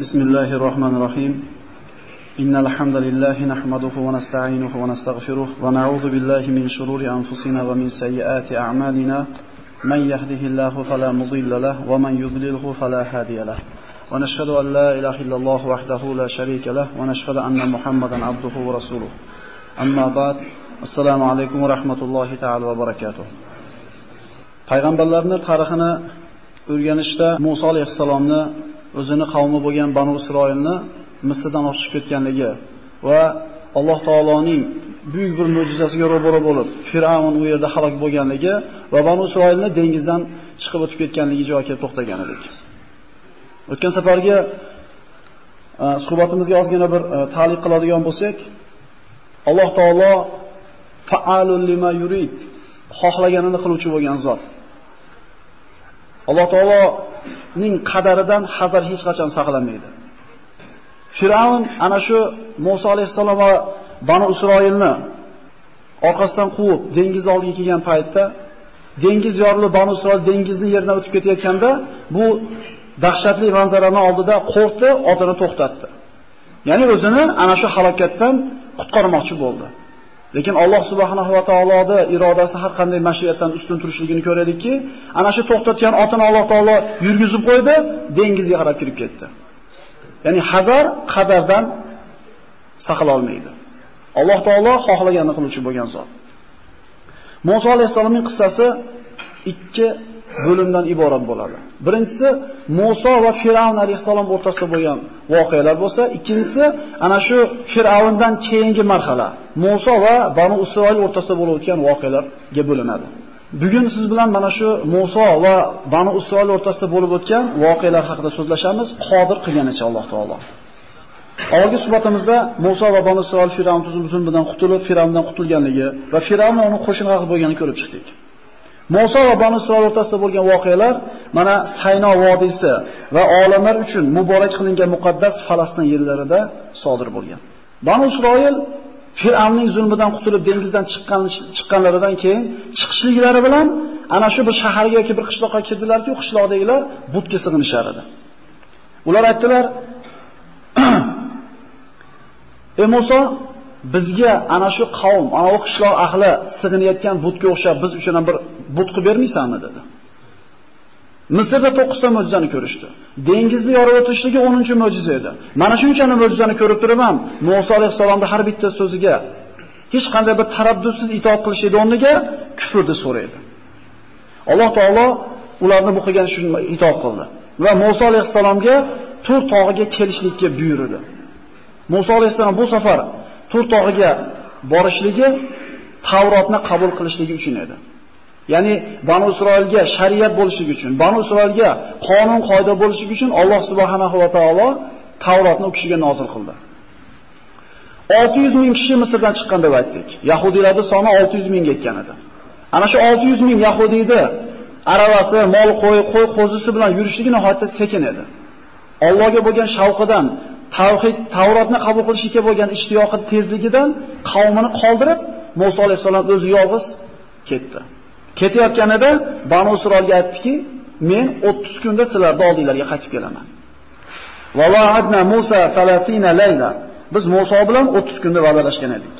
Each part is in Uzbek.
بسم الله الرحمن الرحيم. إن الحمد لله نحمده ونستعينه ونستغفره ونعوذ بالله من شرور أنفسنا ومن سيئات أعمالنا. من يهده الله فلا مضل له ومن يضلله فلا هادي له. ونشهد أن لا إله إلا الله وحده لا شريك له ونشهد أن محمدا عبده ورسوله. أما بعد السلام عليكم ورحمة الله تعالى وبركاته. payg'ambarlarning tarixini o'rganishda Musa alayhissalomni o'zini qavmi bo'lgan Banu Isroilni Misrdan olib chiqib ketganligi va Alloh taoloning buyuk bir mo'jizasiga ro'baro bo'lib, Fir'avn u yerda halok bo'lganligi va Banu Isroilni dengizdan chiqib o'tib ketganligi joyiga kelib to'xtagan edik. O'tgan safarga e, suhbatimizga ozgina bir e, ta'liq qiladigan bo'lsak, Alloh taolo fa'alul lima yurid xohlaganini qiluvchi bo'lgan zot. Alloh taoloning qadaridan hazar hech qachon saqlanmaydi. Firavn ana shu Musa alayhissalom va Banu Isroilni orqasidan quvib dengiz oldiga kelgan paytda dengiz yorilib Banu Isroil dengizni yerdan o'tib ketayotganda bu dahshatli manzarani oldida qo'rqdi, otini to'xtatdi. Ya'ni o'zini ana shu halokatdan qutqarmoqchi bo'ldi. Lekin Alloh subhanahu va taoloning irodasi har qanday mashiatdan ustun turishligini ko'radikki, ana shu to'xtatgan otini Alloh taolo yurgizib qo'ydi, dengizga qarab kirib ketdi. Ya'ni hazar qadardan saqla olmaydi. Alloh taolo xohlaganini qiluvchi bo'lgan zot. Musa alayhisolamning qissasi ikki bo'limdan iborat bo'ladi. Birinchisi Musa va Firavn alayhisalom o'rtasida bo'lgan voqealar bo'lsa, ikkinchisi ana shu Firavndan keyingi marhala, Musa va Banu Isroil o'rtasida bo'lib o'tgan voqealarga bo'linadi. Bugun siz bilan mana shu Musa va Banu Isroil o'rtasida bo'lib o'tgan voqealar haqida so'zlashamiz, qodir qilganicha Alloh taolo. Avvalgi suhbatimizda Musa va Banu Isroil Firavn zulmidan qutulib, Firavndan qutulganligi va Firavn uni qo'shin qilib bo'lganini ko'rib chiqdik. Musa va Banu Isroil o'rtasida bo'lgan voqealar mana Sayno vodiysi va olimlar uchun muborak qilingan muqaddas Falastin yerlarida sodir bo'lgan. Banu Isroil Fir'avnning zulmidan qutulib dengizdan chiqqan chiqqanlaridan keyin chiqishliklari bilan ana shu bir shaharga yoki bir qishloqqa kirdilar-ku, qishloqdagilar butga sig'inishar edi. Ular aytdilar: "Ey Musa, bizga ana shu qavm, ana u qishloq ahli sig'inayotgan butga o'xshab biz uchun ham bir but qilib bermaysanmi?" dedi. Misrda 9 ta mo'jizani ko'rishdi. Dengizni yorib o'tishligi 10-mo'jiza edi. Mana shunchani mo'jizani ko'rib turib ham Musa alayhisolamning har bitta so'ziga hech qanday bir taraddudsiz itoat qilishdi o'rniga kufrni so'raydi. Alloh taolo ularni bu qilgan shuni itoat qildi va Musa alayhisalomga Tur tog'iga kelishlikka buyurdi. Musa alayhisalom bu safar Tur tog'iga borishligi Tavrotni qabul qilishligi uchun edi. Ya'ni Banu Isroilga shariat bo'lishligi uchun, Banu Isroilga qonun qoida bo'lishligi uchun Alloh subhanahu va taolo Tavrotni u kishiga nozil qildi. 600 ming kishi Misrdan chiqqan deb aytdik. Yahudiylarning soni 600 mingga yetgan edi. Ana shu 600 ming yahudiyni aravasi, mol qo'y, qo'y qo'zisi bilan yurishligi nihoyatda sekin edi. Allohga bo'lgan shavqidan, tavhid, Tavrotni qabul qilishga bo'lgan ishtiyoqi tezligidan qavmini qoldirib, Musa alayhisalom o'zi yolg'iz ketdi. Ketayotganida Banu Isroilga aytdiki, men 30 kunda sizlarni oldinglarga qaytib kelaman. Va Musa 30 layla. Biz Musa bilan 30 kunda va'dalashgan edik.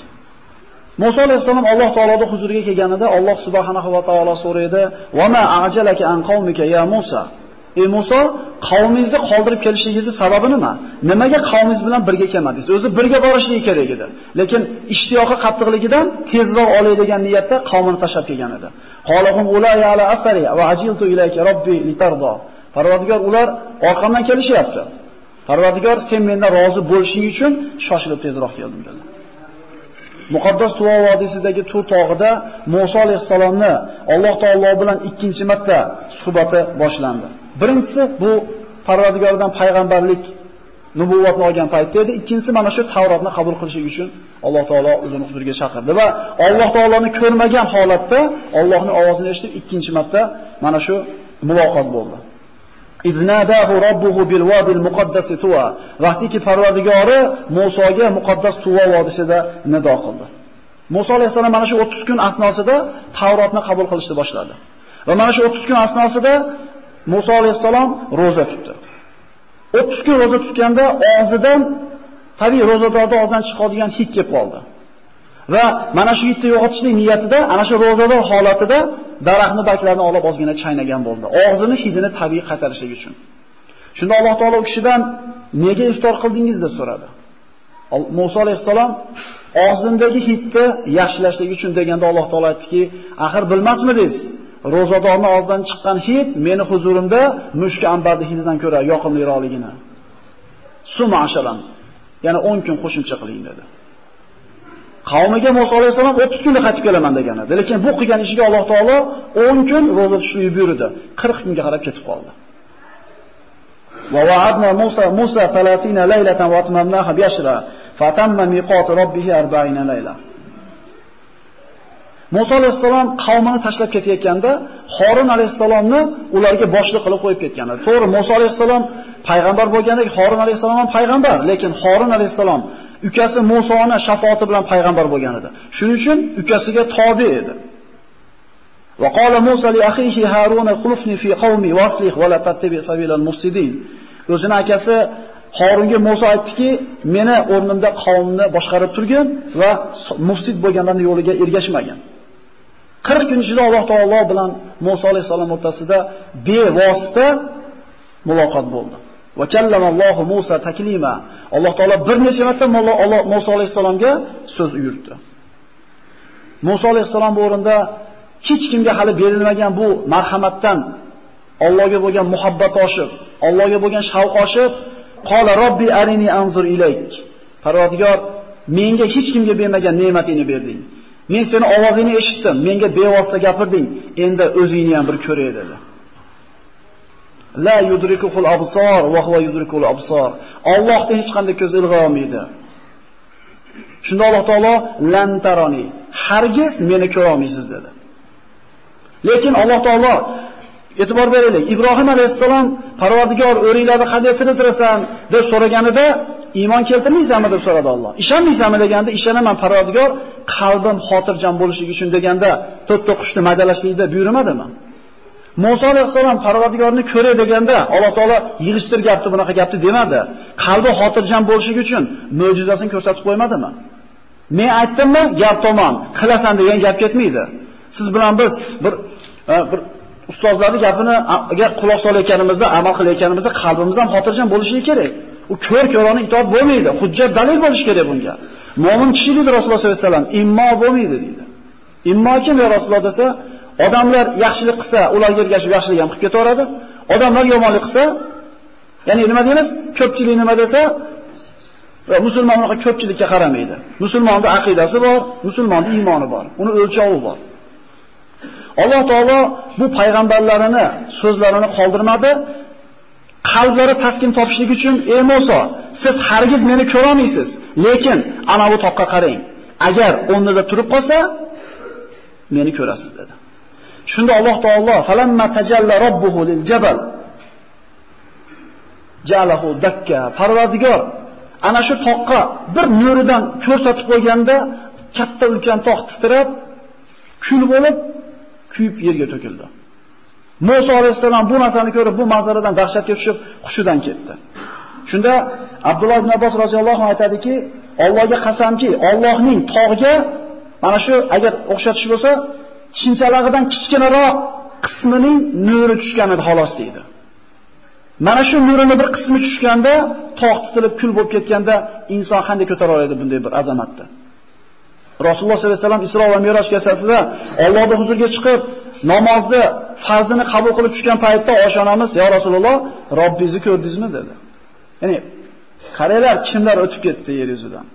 Musa alayhisalom Alloh taoloning huzuriga kelganida Alloh subhanahu va taolo so'raydi: "Va ma ajalaka an qaumika ya Musa?" Ey Musa, qavmingizni qoldirib kelishingizning sababi nima? Nimaga qavmingiz bilan birga kelmadingiz? O'zi birga borishligi kerak edi. Lekin ishtiyoqi qattiqligidan tezroq olay degan niyatda qavmini tashlab kelgan edi. Qolahum ulay ala afari va ajiltu ilayka robbi litardo. Parvardigor ular orqamdan kelishyapti. Parvardigor sen mendan rozi bo'lishing uchun shoshilib tezroq keldim dedi. Muqaddas Tuvo vodiysidagi Tur tog'ida Musa alayhisalomni Alloh taolo bilan ikkinchi marta suhbati boshlandi. Birinchisi bu Parvardigordan payg'ambarlik nubuvvatni olgan paytda edi. Ikkinchisi mana shu Tavrotni qabul qilish uchun Alloh taolo o'zini huzuriga chaqirdi va Alloh taoloni ko'rmagan holatda Allohning ovozini eshitib ikkinchi marta mana shu muloqot bo'ldi. Idnadahu robbuhu bil wadil muqaddas tuwa. Vaqtiki Parvardigori Musoga muqaddas Tuva vodisida nido qildi. Musa alayhisalom mana shu 30 kun asnosida Tavrotni qabul qilishni boshladi. Va mana shu 30 kun asnosida Musa alayhissalom roza tutdi. 30 kun roza tutganda og'zidan tabiiy ro'zadorda og'zidan chiqadigan hid kelib qoldi. Va mana shu hidni yo'qotishlik niyatida ana shu ro'zador holatida daraxtni barglarini olib ozgina chaynagan bo'ldi. Og'zini hidini tabiiy qaytarishlik uchun. Shunda Alloh taolo kishidan nega iftor qildingiz deb so'radi. Musa alayhissalom og'zimdagi hidni yaxshilashlik uchun deganda Alloh taolo aytdiki, axir bilmasmidingiz? Ro'zadorni og'zidan chiqqan hid meni huzurimda mushk ambardi hididan ko'ra yoqimliroqligini. Suma ashalan. Ya'ni 10 kun qo'shimcha qiling dedi. Qavmiga Musa alayhisalom 30 kunda qaytib kelaman degan edi. Lekin bu qilgan ishiga Alloh taolo 10 kun roza tutishni buyurdi. 40 kunga qarab ketib qoldi. Va va'adna Musa Musa 30 laylatan wa atmamnaha bi ashra fatamma miqat robbih 40 layla. Musa alayhissalom qavmini tashlab ketayotganda Xorin alayhissalomni ularga boshliq qilib qo'yib ketgan. To'g'ri, Musa alayhissalom payg'ambar bo'lgandek, Xorin alayhissalom ham payg'ambar, lekin Xorin alayhissalom ukasi Musoni shafoati bilan payg'ambar bo'lgan edi. Shuning uchun ukasiga tobe edi. Va qala Musa li akhihi Harun khulfni fi qawmi waslih va la tattabi sabilal mufsidin. O'zini akasi Harunga Musa aytdiki, meni o'rnimda qavmni boshqarib turgin va mufsid bo'lganlarning yo'liga ergashmagan. 40 kun ichida Alloh taolo bilan Musa alayhisalom o'rtasida bevosita muloqot bo'ldi. Va kallamallohu Musa taklima. Alloh taolo bir necha marta Musa alayhisalomga so'z uyurtdi. Musa alayhisalom bu o'rinda hech kimga hali berilmagan bu marhamatdan Allohga bo'lgan muhabbat oshib, Allohga bo'lgan shavq oshib, qola robbi arini anzur ilayk. Parvardigor, menga hech kimga bermagan ne'matingni berding. Men seni ovozingni eshitdim, menga bevosita gapirding, endi o'zingni ham bir ko'ray dedi. La yudrikuhul absor va huwa yudrikul absor. Allohda hech qanday ko'z ilg'a olmaydi. Shunda Alloh taolo lan taroni, hargiz meni ko'ra olmaysiz dedi. Lekin Alloh taolo e'tibor beraylik. Ibrohim alayhissalom Parvardigor o'ringlarni qanday tiriltirasan deb so'raganida iymon keltirmaysanmi deb so'radi Alloh. Ishonmaysanmi deganda ishonaman Parvardigor, qalbim xotirjam bo'lishligi uchun deganda to'rtta qushni maydalashlikda buyurmadimi? Musa alayhisalom Parvardigorni ko'ray deganda Alloh taolo yig'ishtirgapti, bunaqa gapni demadi. Qalbi xotirjam bo'lishligi uchun mo'jizasini ko'rsatib qo'ymadimi? Men aytdimmi, gap tomon, qilasan degan gap ketmaydi. Siz bilan biz bir e, bir ustozlarning gapini agar quloq solayotganimizda, amal qilayotganimizda qalbimiz ham xotirjam bo'lishi kerak. U ko'r ko'roni itoat bo'lmaydi. Hujjat dalil bo'lishi kerak bunga. Mo'min kishi dedi Rasululloh sollallohu alayhi vasallam, immo bo'lmaydi dedi. Immo kim ya Rasululloh desa, odamlar yaxshilik qilsa, ular ergashib yaxshilik ham qilib ketaveradi. Odamlar yomonlik qilsa, ya'ni nima deymiz? Ko'pchilik nima desa, va musulmon unaqa ko'pchilikka qaramaydi. Musulmonning aqidasi bor, musulmonning iymoni bor, uni o'lchovi bor. Alloh taolo bu payg'ambarlarini so'zlarini qoldirmadi. Qalblari taskin topishlik uchun, "Ey Musa, siz hargiz meni ko'ra olmaysiz, lekin ana bu toqqa qarang. Agar o'rnida turib qolsa, meni ko'rasiz" dedi. Shunda Alloh taolo falamma tajalla robbuhu lil jabal jalahu dakka. Parvardigor ana shu toqqa bir nuridan ko'rsatib qo'yganda katta ulkan tog' titrab, kul bo'lib kuyib yerga to'kildi. Musa alayhissalom bu narsani ko'rib, bu manzaradan dahshatga tushib, hushidan ketdi. Shunda Abdulloh ibn Abbos roziyallohu anhu aytadiki, Allohga qasamki, Allohning tog'ga mana shu agar o'xshatish bo'lsa, chinchalag'idan kichkinaroq qismining nuri tushgan edi xolos deydi. Mana shu nurini bir qismi tushganda, tog' titilib kul bo'lib ketganda inson qanday ko'tara oladi bunday bir azamatni? Rasululloh sollallohu alayhi vasallam Isro va Miroj kechasida Allohning huzuriga chiqib, namozni farzini qabul qilib tushgan paytda oshonamiz, "Ya Rasululloh, Robbingizni ko'rdingizmi?" dedi. Ya'ni qaranglar, kimlar o'tib ketdi yer yuzidan?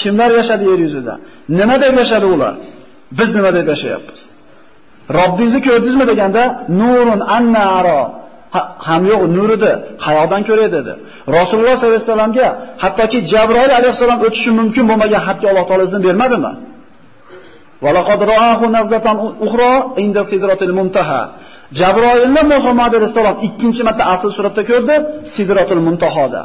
Kimlar yashadi yer yuzida? Nima deb yashadi ular? Biz nima deb yashayapmiz? Robbingizni ko'rdingizmi deganda, "Nurun annaro" ham yo'q nurida qayoqdan ko'ray dedi. Rasululloh sollallohu alayhi vasallamga hattoki Jabroil alayhisalom o'tishi mumkin bo'lmagan xatga Alloh taolo izn bermadimi? Va laqad ra'ahu nazlatan ukhra inda sidratil muntaha. Jabroilni Muhammad alayhisalom ikkinchi marta asl suratda ko'rdi, sidratul muntahoda.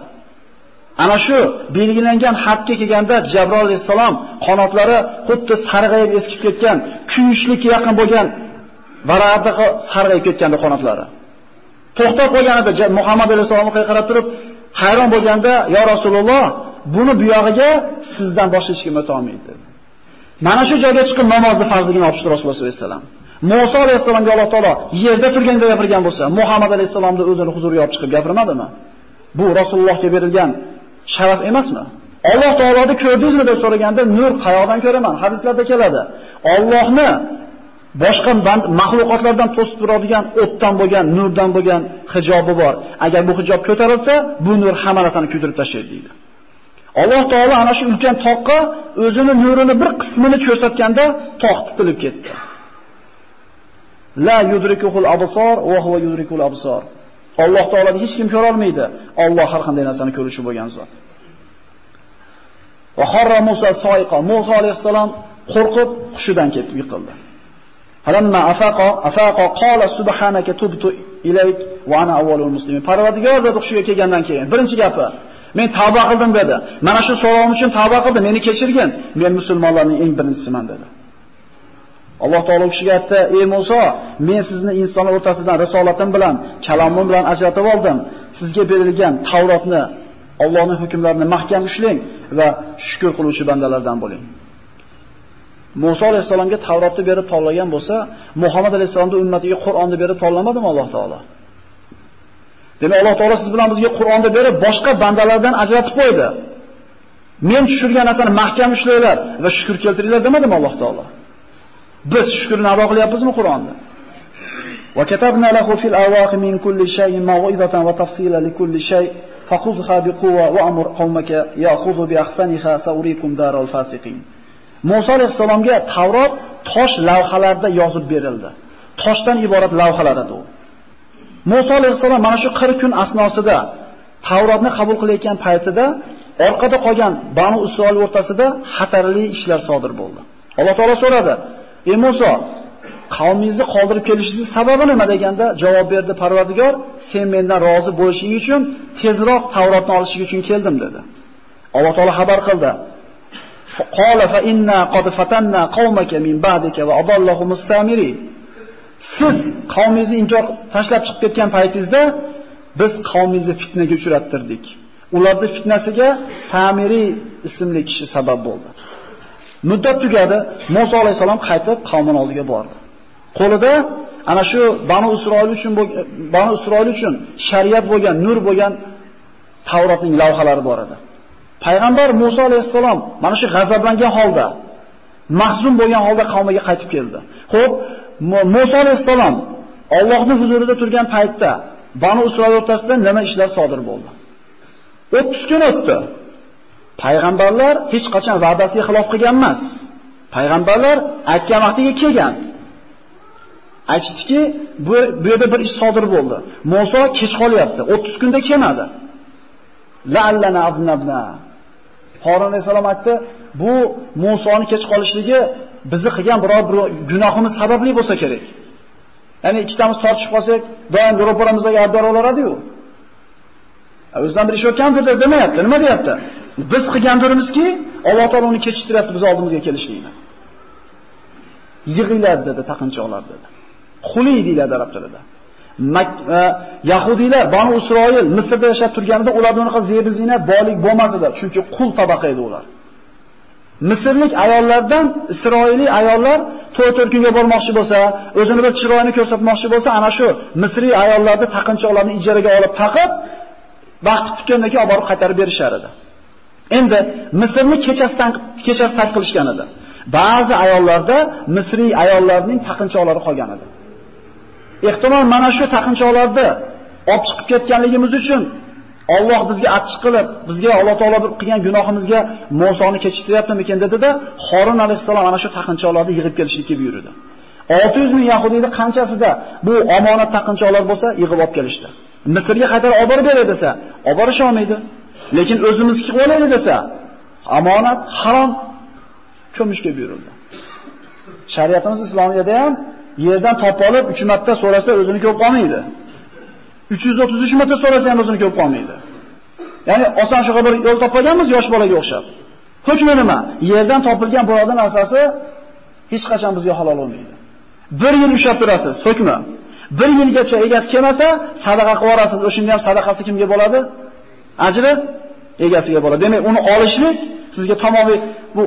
Ana shu belgilangan xatga kelganda Jabroil alayhisalom qanotlari xuddi sarg'ayib eskib ketgan, kuyishlikka yaqin bo'lgan varaqaga sarg'ayib ketgandi qanotlari. To'xtab qolganida Muhammad alayhisolamga qarab turib, Hayron bo'lganda, "Ya Rasululloh, buni buyog'iga sizdan boshqa hech kim o'ta olmaydi." Mana shu joyga chiqib namozni farzligini olib Rasululloh sollallohu alayhi vasallam. Musa alayhisalomga Alloh taolo yerda turganda gapirgan bo'lsa, Muhammad alayhisalomni o'zini huzuriga olib chiqib gapirmadimi? Bu Rasulullohga berilgan sharaf emasmi? Alloh taoloni ko'rdingizmi deb so'raganda, nur qayoqdan ko'raman? Hadislarda keladi. Allohni boshqa mahluqotlardan to'sib turadigan o'tdan bo'lgan, nurdan bo'lgan hijobi bor. Agar bu hijob ko'tarilsa, bu nur hamma narsani kuydirib tashlaydi deydi. Alloh taolo ana shu ulkan toqqa o'zini nurini bir qismini ko'rsatganda toq titilib ketdi. La yudrikuhul absor va huwa yudrikul absor. Alloh taolani hech kim ko'ra olmaydi. Alloh har qanday narsani ko'ruvchi bo'lgan zot. Va harra Musa soyqa. Musa alayhisalom qo'rqib hushidan ketib yiqildi. Halamma afaqa afaqa qala subhanaka tubtu ilayk va ana awwalul muslimin. Parvardigor dedi hushiga kelgandan keyin birinchi gapi Men tavba qildim dedi. Mana shu savolim uchun tavba qildim, meni kechirgin. Men musulmonlarning eng birinchisiman dedi. Alloh taolo kishiga aytdi: "Ey Musa, men sizni insonlar o'rtasidan risolatim bilan, kalomim bilan ajratib oldim. Sizga berilgan Tavrotni, Allohning hukmlarini mahkam ushlang va shukr qiluvchi bandalardan bo'ling." Musa alayhisalomga Tavrotni berib tanlagan bo'lsa, Muhammad alayhisalomning ummatiga Qur'onni berib tanlamadimi Alloh taolo? Demak, Alloh taolo siz bilan bizga Qur'onda berib, boshqa bandalardan ajratib qo'ydi. Men tushirgan narsani mahkam ushlanglar va shukr keltiringlar demadimi Alloh taolo? Biz shukrni ado qilyapmizmi Qur'onda? Va katabna lahu fil awaqi min kulli shay'in maw'izatan va tafsila li kulli shay' faqudha biquwwa wa amur qaumaka ya'khudhu bi ahsaniha sawrikum daral fasiqin. Musa alayhisalomga Tavrot tosh lavhalarda yozib berildi. Toshdan iborat lavhalar edi u. Musa alayhissalom mana shu 40 kun asnosida Tavrotni qabul qilayotgan paytida orqada qolgan Banu Isroil o'rtasida xatarli ishlar sodir bo'ldi. Alloh taolo so'radi: "Ey Musa, qavmingizni qoldirib kelishingiz sababi nima?" deganda javob berdi Parvardigor: "Sen mendan rozi bo'lishing uchun tezroq Tavrotni olishing uchun keldim" dedi. Alloh taolo xabar qildi: "Qala fa inna qad fatanna qaumaka min ba'dika va adallahumus samiri." Siz qavmingizni inkor tashlab chiqib ketgan paytingizda biz qavmingizni fitnaga uchrattirdik. Ularning fitnasiga Samiri ismli kishi sabab bo'ldi. Muddat tugadi, Musa alayhisalom qaytib qavmining oldiga bordi. Qo'lida ana shu Banu Isroil uchun Banu Isroil uchun shariat bo'lgan, nur bo'lgan Tavrotning lavhalari bor edi. Payg'ambar Musa alayhisalom mana shu g'azablangan holda, mahzun bo'lgan holda qavmiga qaytib keldi. Xo'p, Musa alayhisalom Allohning huzurida turgan paytda Banu Isroil o'rtasida nima ishlar sodir bo'ldi? 30 kun o'tdi. Payg'ambarlar hech qachon va'dasiga xilof qilgan emas. Payg'ambarlar aytgan vaqtiga kelgan. Aytishdiki, bu bu yerda bir ish sodir bo'ldi. Musa kech qolyapti. 30 kunda kelmadi. La'allana abnabna. Xoron alayhisalom aytdi, bu Musoni kech qolishligi bizni qilgan biror bir gunohimiz sababli bo'lsa kerak. Ya'ni ikkitamiz tortishib qolsak, doim ro'paramizga yordam bo'laradi-yu. O'zidan bir ish o'tgandir demayapti. Nima deyapti? Biz qilgandirimizki, Alloh taolo uni kechiktiryapti biz oldimizga kelishligini. Yig'inglar dedi, taqinchoqlar dedi. Xuli deyiladi arab tilida. E, yahudiylar Banu Isroil Misrda yashab turganida ularda unaqa zebizina bolik boylik bo'lmas edi, chunki qul tabaqa edi ular. Misrlik ayollardan Isroiliy ayollar to'y kunga bormoqchi bo'lsa, o'zini bir chiroyini ko'rsatmoqchi bo'lsa, ana shu Misriy ayollarni taqinchoqlarni ijaraga olib taqib, vaqt kutgandan keyin olib borib qaytarib berishar edi. Endi Misrni kechasidan kechasi tark qilishgan edi. Ba'zi ayollarda Misriy ayollarning taqinchoqlari qolgan edi. Ehtimol mana shu taqinchoqlarni olib chiqib ketganligimiz uchun Alloh bizga achchiq qilib, bizga Alloh taolo bir qilgan gunohimizga Musoni kechirtiryaptimikin dedi-da, Xorin alayhisalom ana shu taqinchoqlarni yig'ib kelishlikka buyurdi. 600 ming yahudiyni qanchasida bu omonat taqinchoqlar bo'lsa, yig'ib olib kelishdi. Misrga qaytarib olib borib beray desa, olib borish olmaydi. Lekin o'zimizniki qo'laylik desa, omonat harom ko'mishga buyurildi. Shariatimiz islomiyada ham yerdan topib olib 3 marta so'rasa o'zini ko'p qolmaydi. 333 marta so'rasa ham o'zini ko'p qolmaydi. Ya'ni oson shug'a bir yo'l topganmiz yosh bolaga o'xshab. Hukmi nima? Yerdan topilgan birodar narsasi hech qachon bizga halol bo'lmaydi. Bir yil ushlab turasiz, hukmi. Bir yilgacha egasi kelmasa, sadaqa qilib yuborasiz. O'shunda ham sadaqasi kimga bo'ladi? Ajri egasiga bo'ladi. Demak, uni olishlik sizga tamomiy bu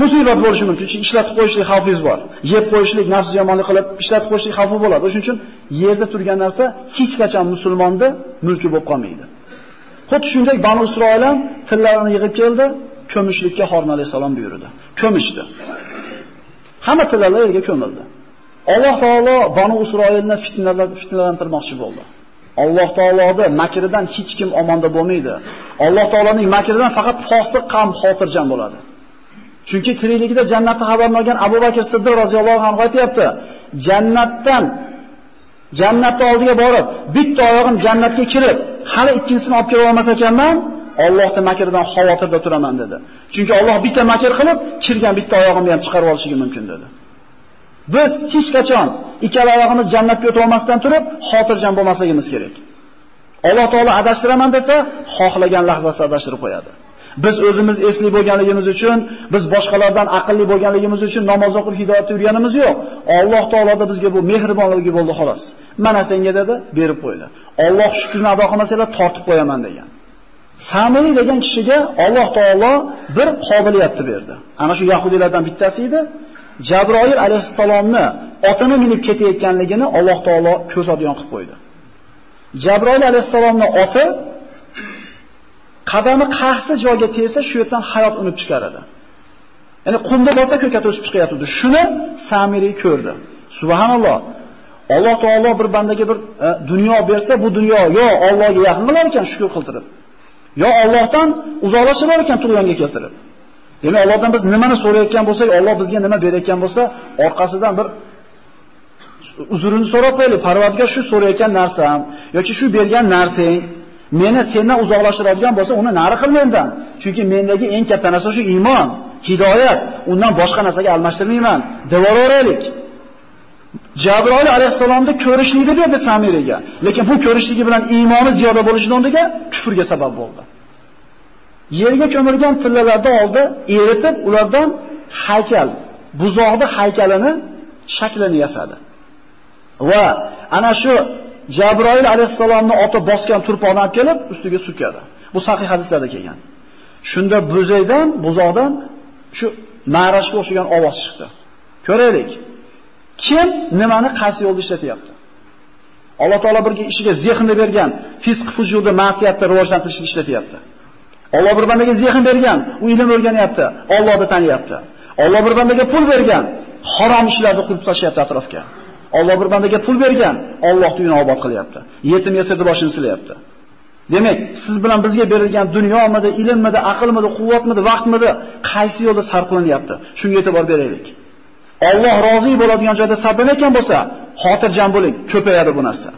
musibat bo'lishi mumkin. Chunki ishlatib qo'yishlik xavfingiz bor. Yeb qo'yishlik, nafs yomonlik qilib ishlatib qo'yishlik xavfi bo'ladi. Shuning uchun yerda turgan narsa hech qachon musulmonda mulki bo'lib qolmaydi. Xuddi shunday Banu Isroil ham tillarini yig'ib keldi, ko'mishlikka Harun alayhisalom buyurdi. Ko'mishdi. Hamma tillarlar yerga ko'mildi. Alloh taolo Banu Isroilni fitnalar fitnalantirmoqchi bo'ldi. Alloh taoloning makridan hech kim omonda bo'lmaydi. Alloh taoloning makridan faqat fosiq qavm xotirjam bo'ladi. Chunki tirikligida jannatni xabarini olgan Abu Bakr Siddiq roziyallohu anhu aytayapti, jannatdan jannat oldiga borib, bitta oyog'im jannatga kirib, hali ikkinchisini olib kela olmas ekanman, Allohning makridan xavotirda turaman dedi. Chunki Alloh bitta makr qilib, kirgan bitta oyog'imni ham chiqarib olishi mumkin dedi. Biz hech qachon ikkala oyog'imiz jannatga o'tib olmasdan turib, xotirjam bo'lmasligimiz kerak. Alloh taolo adashtiraman desa, xohlagan lahzasida adashtirib qo'yadi. Biz o'zimiz esli bo'lganligimiz uchun, biz boshqalardan aqlli bo'lganligimiz uchun namoz o'qib hidoyatda yurganimiz yo'q. Alloh taoloda bizga bu mehribonligi bo'ldi xolos. Mana senga dedi, berib qo'ydi. Alloh shukrini ado qilmasanglar tortib qo'yaman degan. Samiri degan kishiga Alloh taolo bir qobiliyatni berdi. Ana shu yahudiylardan bittasi edi. Jabroil alayhissalomni otini minib ketayotganligini Alloh taolo ko'z qilib qo'ydi. Jabroil alayhissalomning oti qadami qaysi joyga tegsa, shu yerdan hayot unib chiqaradi. Ya'ni qumda bo'lsa ko'kat o'sib chiqayotdi. Shuni Samiri ko'rdi. Subhanalloh. Alloh taolo bir bandaga bir e, dunyo bersa, bu dunyo yo Allohga yaqin bo'lar ekan shukr qildirib, yo Allohdan uzoqlashar ekan tug'yonga keltirib. Demak, Allohdan biz nimani so'rayotgan bo'lsak, Alloh bizga nima berayotgan bo'lsa, orqasidan bir uzrini so'rab qo'yaylik. Parvardigor shu so'rayotgan narsam yoki shu bergan narsang meni sendan uzoqlashtiradigan bo'lsa, uni nari qil mendan. Chunki mendagi eng katta narsa shu iymon, hidoyat. Undan boshqa narsaga almashtirmayman. Devoraveraylik. Jabroil alayhissalomni ko'rishligi berdi Samiraga, Lekin bu ko'rishligi bilan iymoni ziyoda bo'lishidan o'rniga kufrga sabab bo'ldi. Yerga ko'milgan tillalarni oldi, eritib, ulardan haykal, buzoqni haykalini shaklini yasadi. Va ana shu Jabroil alayhissalomni oti bosgan turpoqni olib kelib, ustiga surkadi. Bu sahih hadislarda kelgan. Shunda buzaydan, buzoqdan shu marashga o'xshagan ovoz chiqdi. Ko'raylik. Kim nimani qaysi yo'lda ishlatyapti? Alloh taolo birga ishiga zehnni bergan, fisq fujurda ma'siyatni rivojlantirishni ishlatyapti. Alloh bir bandaga zehn bergan, u ilm o'rganyapti, Allohni taniyapti. Alloh bir bandaga pul bergan, harom ishlarni qurib tashlayapti atrofga. Alloh bir bandaga pul bergan, Alloh uyini obod qilyapti. Yetim yasirni boshini silayapti. Demak, siz bilan bizga berilgan dunyomidi, ilmmidi, aqlmidi, quvvatmidi, vaqtmidi, qaysi yo'lda sarflanyapti? Shunga e'tibor beraylik. Alloh rozi bo'ladigan joyda sarflanayotgan bo'lsa, xotirjam bo'ling, ko'payadi bu narsa.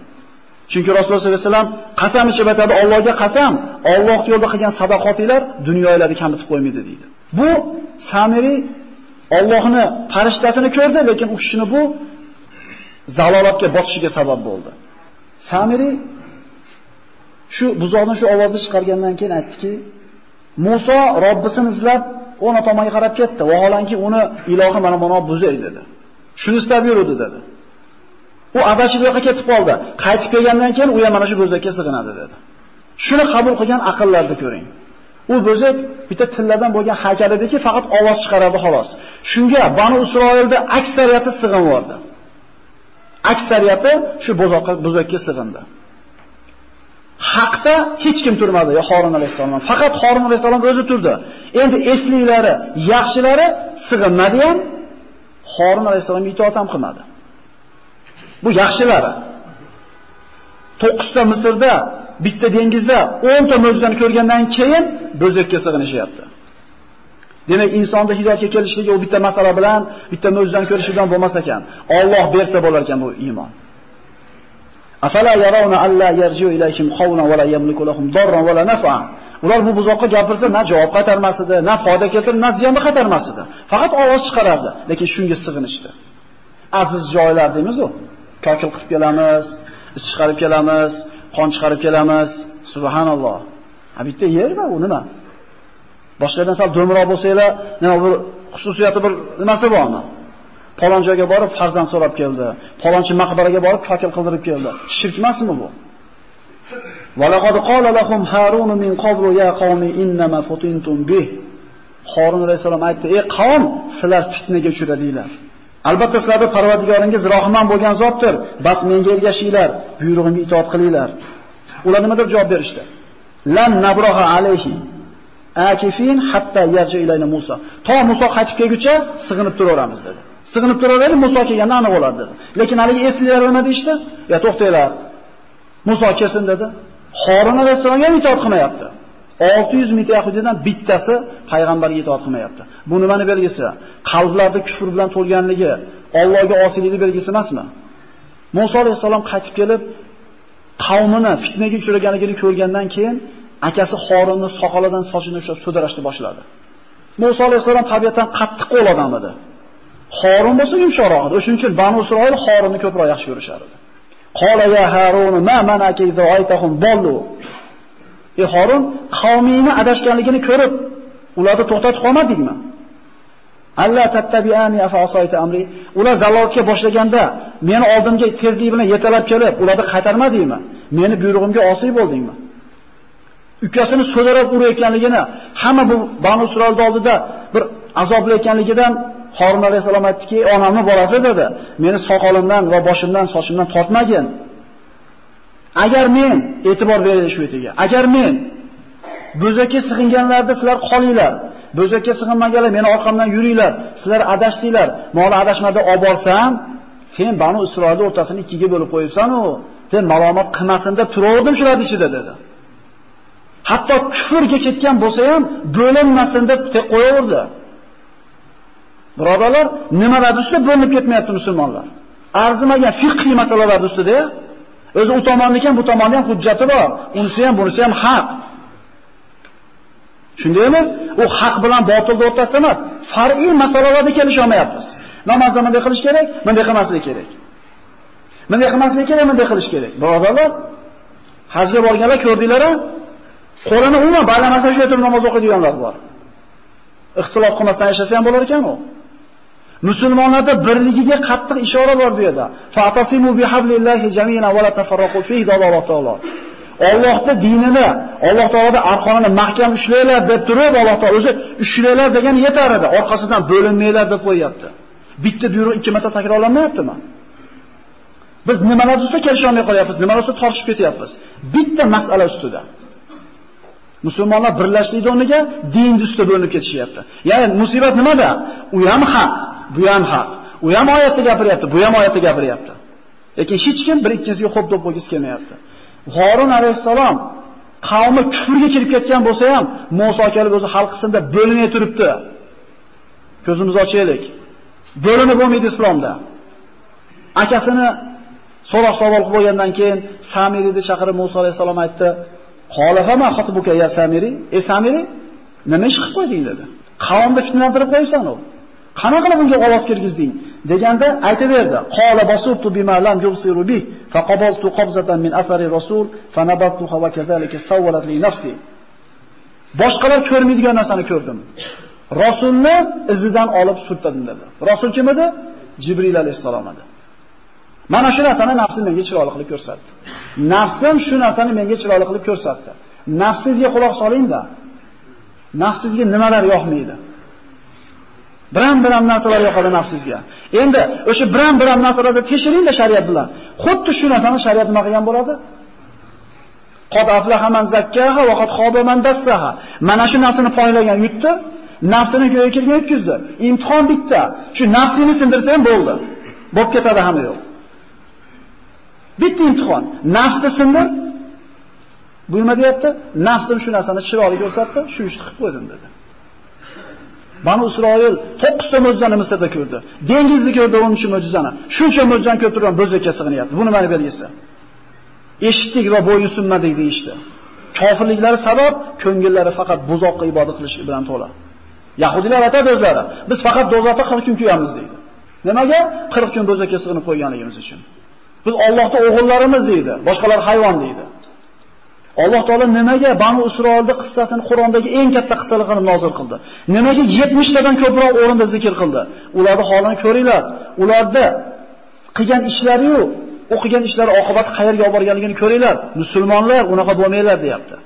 Chunki Rasululloh sollallohu alayhi vasallam qasam ichib aytadi, Allohga qasam, Alloh yo'lida qilgan sadoqatinglar dunyolarni kamitib qo'ymaydi deydi. Bu Samiri Allohni farishtasini ko'rdi, lekin u kishini bu zalolatga botishiga sabab bo'ldi. Samiri shu buzoqni shu ovozni chiqargandan keyin aytdiki, Musa Robbisini izlab ona tomonga qarab ketdi. Vaholanki uni ilohi mana buni buzay dedi. Shuni istab yurdi dedi. U adashib yo'qqa ketib qoldi. Qaytib kelgandan keyin u ham mana shu bo'zakka sig'inadi dedi. Shuni qabul qilgan aqllarni ko'ring. U bo'zak bitta tillardan bo'lgan haykal ediki, faqat ovoz chiqaradi xolos. Shunga Banu Isroilda aksariyati sig'inib Aksariyati shu bo'zoqqa buzakka sig'indi. Haqda hech kim turmadi, yo Xorim alayhisalom. Faqat Xorim alayhisalom o'zi turdi. Endi esliklari, yaxshilari sig'inmadi ham, Xorim alayhisalom itoat ham qilmadi. Bu yaxshilari. 9 ta Misrda, bitta dengizda 10 ta mo'jizani ko'rgandan keyin bo'zakka sig'inishyapti. Demak, insonda hidoyatga kelishligi u bitta masala bilan, bitta mo'jizani ko'rishidan bo'lmas ekan. Alloh bersa bo'lar ekan bu iymon. Afala yarawna alla yarju ilayhim qawlan wala yamliku lahum darran wala la naf'a. Ular bu buzoqqa gapirsa, na javob qaytarmas edi, na foyda keltirib, na ziyon qaytarmas edi. Faqat ovoz chiqarardi, lekin shunga sig'inishdi. Aziz joylar deymiz u. kokil qilib kelamiz, is chiqarib kelamiz, qon chiqarib kelamiz. Subhanalloh. Ha bitta yerda u nima? Boshqalardan sal do'mroq bo'lsanglar, nima bir xususiyati bir nimasi bormi? Falon joyga borib farzand so'rab keldi. Falonchi maqbaraga borib kokil qildirib keldi. Shirk emasmi bu? laqad qala lahum Harun min qablu ya qaumi innama futintum bih. Harun alayhisalom aytdi: "Ey qavm, sizlar fitnaga uchradinglar. Albatta sizlarning Parvardigoringiz rohman bo'lgan zotdir. Bas menga ergashinglar, buyrug'imga itoat qilinglar." Ular nima deb javob berishdi? Lan nabroha alayhi akifin hatta yarja ilayna Musa. To Musa qaytib kelguncha sig'inib turaveramiz dedi. Sig'inib turaveraylik, Musa kelganda aniq bo'ladi dedi. Lekin hali eslaylar nima deyishdi? Ya to'xtanglar. Musa kelsin dedi. Harun alayhisalomga itoat qilmayapti. 600 ming yahudidan bittasi payg'ambarga itoat qilmayapti. Bu nimani belgisi? Qalblarda kufr bilan to'lganligi, Allohga osiylikni belgisi emasmi? Musa alayhisalom qaytib kelib, qavmini fitnaga uchraganligini ko'rgandan keyin akasi Harunning soqolidan sochini ushlab sudrashni boshladi. Musa alayhisalom tabiatan qattiq qo'l odam edi. Xorun bo'lsa yumshoqroq edi. O'shuning uchun Banu Isroil Xorunni ko'proq yaxshi ko'rishar edi. Qala ya Harun ma manaka idza aytahum ballu. Ey Harun, qavmingni adashganligini ko'rib, ularni to'xtatib qolmadingmi? Alla tattabi'ani afa asayta amri. Ular zalolga boshlaganda meni oldimga tezlik bilan yetalab kelib, ularni qaytarmadingmi? Meni buyrug'imga osiy bo'ldingmi? Ukasini so'darab urayotganligini, hamma bu Banu Isroil oldida bir azoblayotganligidan ekanligidan Harun alayhisalom aytdiki, "Onamni bolasi" dedi. "Meni soqolimdan va boshimdan, sochimdan tortmagin." Agar men e'tibor beraylik shu etiga. Agar men bo'zakka sig'inganlarda sizlar qolinglar. Bo'zakka sig'inmaganlar meni orqamdan yuringlar. Sizlar adashdinglar. Moli adashmada olib borsam, sen Banu Isroilni o'rtasini ikkiga bo'lib qo'yibsan-u, sen malomat qilmasin deb turaverdim shular ichida dedi. Hatto kufrga ketgan bo'lsa ham bo'linmasin deb qo'yaverdi. Birodalar, nimalar ustida bo'linib ketmayapti musulmonlar? Arzimagan fiqhiy masalalar ustida o'zi u tomonniki ham bu tomonni ham hujjati bor. Unisi ham, bunisi ham haq. Shundaymi? U haq bilan botilni o'rtasida emas, far'iy masalalarda kelisha olmayapmiz. Namozda bunday qilish kerak, bunday qilmaslik kerak. Bunday qilmaslik kerak, bunday qilish kerak. Birodalar, hajga borganlar ko'rdinglar-a? Qo'lini umuman baylamasdan shu yerda namoz o'qiydiganlar bor. Ixtilof qilmasdan yashasa ham bo'lar ekan u. Musulmonlarda birligiga qattiq ishora bor bu yerda. Fatasimu bihablillahi jami'an va la tafarraqu fihi Alloh taolo. Dinini, Alloh taolada arqonini mahkam ushlanglar deb turib, Alloh taolo o'zi ushlanglar degani yetar edi. Orqasidan bo'linmanglar deb qo'yapti. Bitta buyruq ikki marta takrorlanmayaptimi? Biz nimalar ustida kelisha olmay qolyapmiz, nimalar ustida tortishib ketyapmiz? Bitta masala ustida. Musulmonlar birlashishdi o'rniga din ustida bo'linib ketishyapti. Ya'ni musibat nimada? U ham haq, bu ham haq. U ham oyatda gapiryapti, bu ham oyatda gapiryapti. Lekin hech kim bir ikkisiga xo'p deb bo'lgisi kelmayapti. Harun alayhisalom qavmi kufrga kirib ketgan bo'lsa ham, Musa kelib o'zi xalqisinda bo'linib turibdi. Ko'zimizni ochaylik. Bo'linib bo'lmaydi islomda. Akasini so'roq savol qilib bo'lgandan keyin Samiriyni chaqirib Musa alayhisalom aytdi: Qolafa ma xatbuka ya Samiri? Ey Samiri, nima ish qilib qo'yding dedi. Qavmni fitnalantirib qo'ysan u. Qana qilib unga ovoz kirgizding? deganda aytaverdi. Qola basubtu bima lam yubsiru bi, faqabaltu qabzatan min athari rasul, fanabattuha va kadhalika sawwalat li nafsi. Boshqalar ko'rmaydigan narsani ko'rdim. Rasulni izidan olib surtdim dedi. Rasul kim edi? Jibril alayhisalom edi. Mana shu narsani nafsim menga chiroyli qilib ko'rsatdi. Nafsim shu narsani menga chiroyli qilib ko'rsatdi. Nafsizga quloq soling-da. Nafsizga nimalar yoqmaydi? Biram-biram narsalar yoqadi nafsizga. Endi o'sha biram-biram narsalarda tekshiringda shariat bilan. Xuddi shu narsani shariat nima qilgan bo'ladi? Qod aflaha man zakkaha va qod xoba man dassaha. Mana shu narsani poylagan yutdi, nafsini ko'yga kirgan yutkizdi. Imtihon bitta. Shu nafsini sindirsa ham bo'ldi. Bo'lib ketadi hamma yo'q. Bitta imtihon. Nafsni sindir. Bu nima deyapti? Nafsim shu narsani chiroyli ko'rsatdi, shu ishni qilib qo'ydim dedi. Banu Isroil 9 ta mo'jizani Misrda ko'rdi. Dengizni ko'rdi 10 mo'jizani. Shuncha mo'jizani ko'rib turgan bo'zakka sig'inyapti. Bu nima belgisi? Eshitdik va bo'yin sunmadik deyishdi. Kofirliklari sabab ko'ngillari faqat buzoqqa ibodat qilish bilan to'la. Yahudilar aytadi o'zlari, biz faqat do'zaxda 40 kun kuyamiz deydi. Nimaga? 40 kun bo'zakka sig'inib qo'yganligimiz uchun. Biz Allohning o'g'illarimiz deydi, boshqalar hayvon deydi. Alloh taolo nimaga Banu Isroilni qissasini Qur'ondagi eng katta qissalar qilib nozil qildi? Nimaga 70 tadan ko'proq o'rinda zikr qildi? Ularni holini ko'ringlar. Ularda qilgan ishlari-yu O'qigan ishlari oqibati qayerga olib borganligini ko'ringlar. Musulmonlar unaqa bo'lmanglar, deyapti.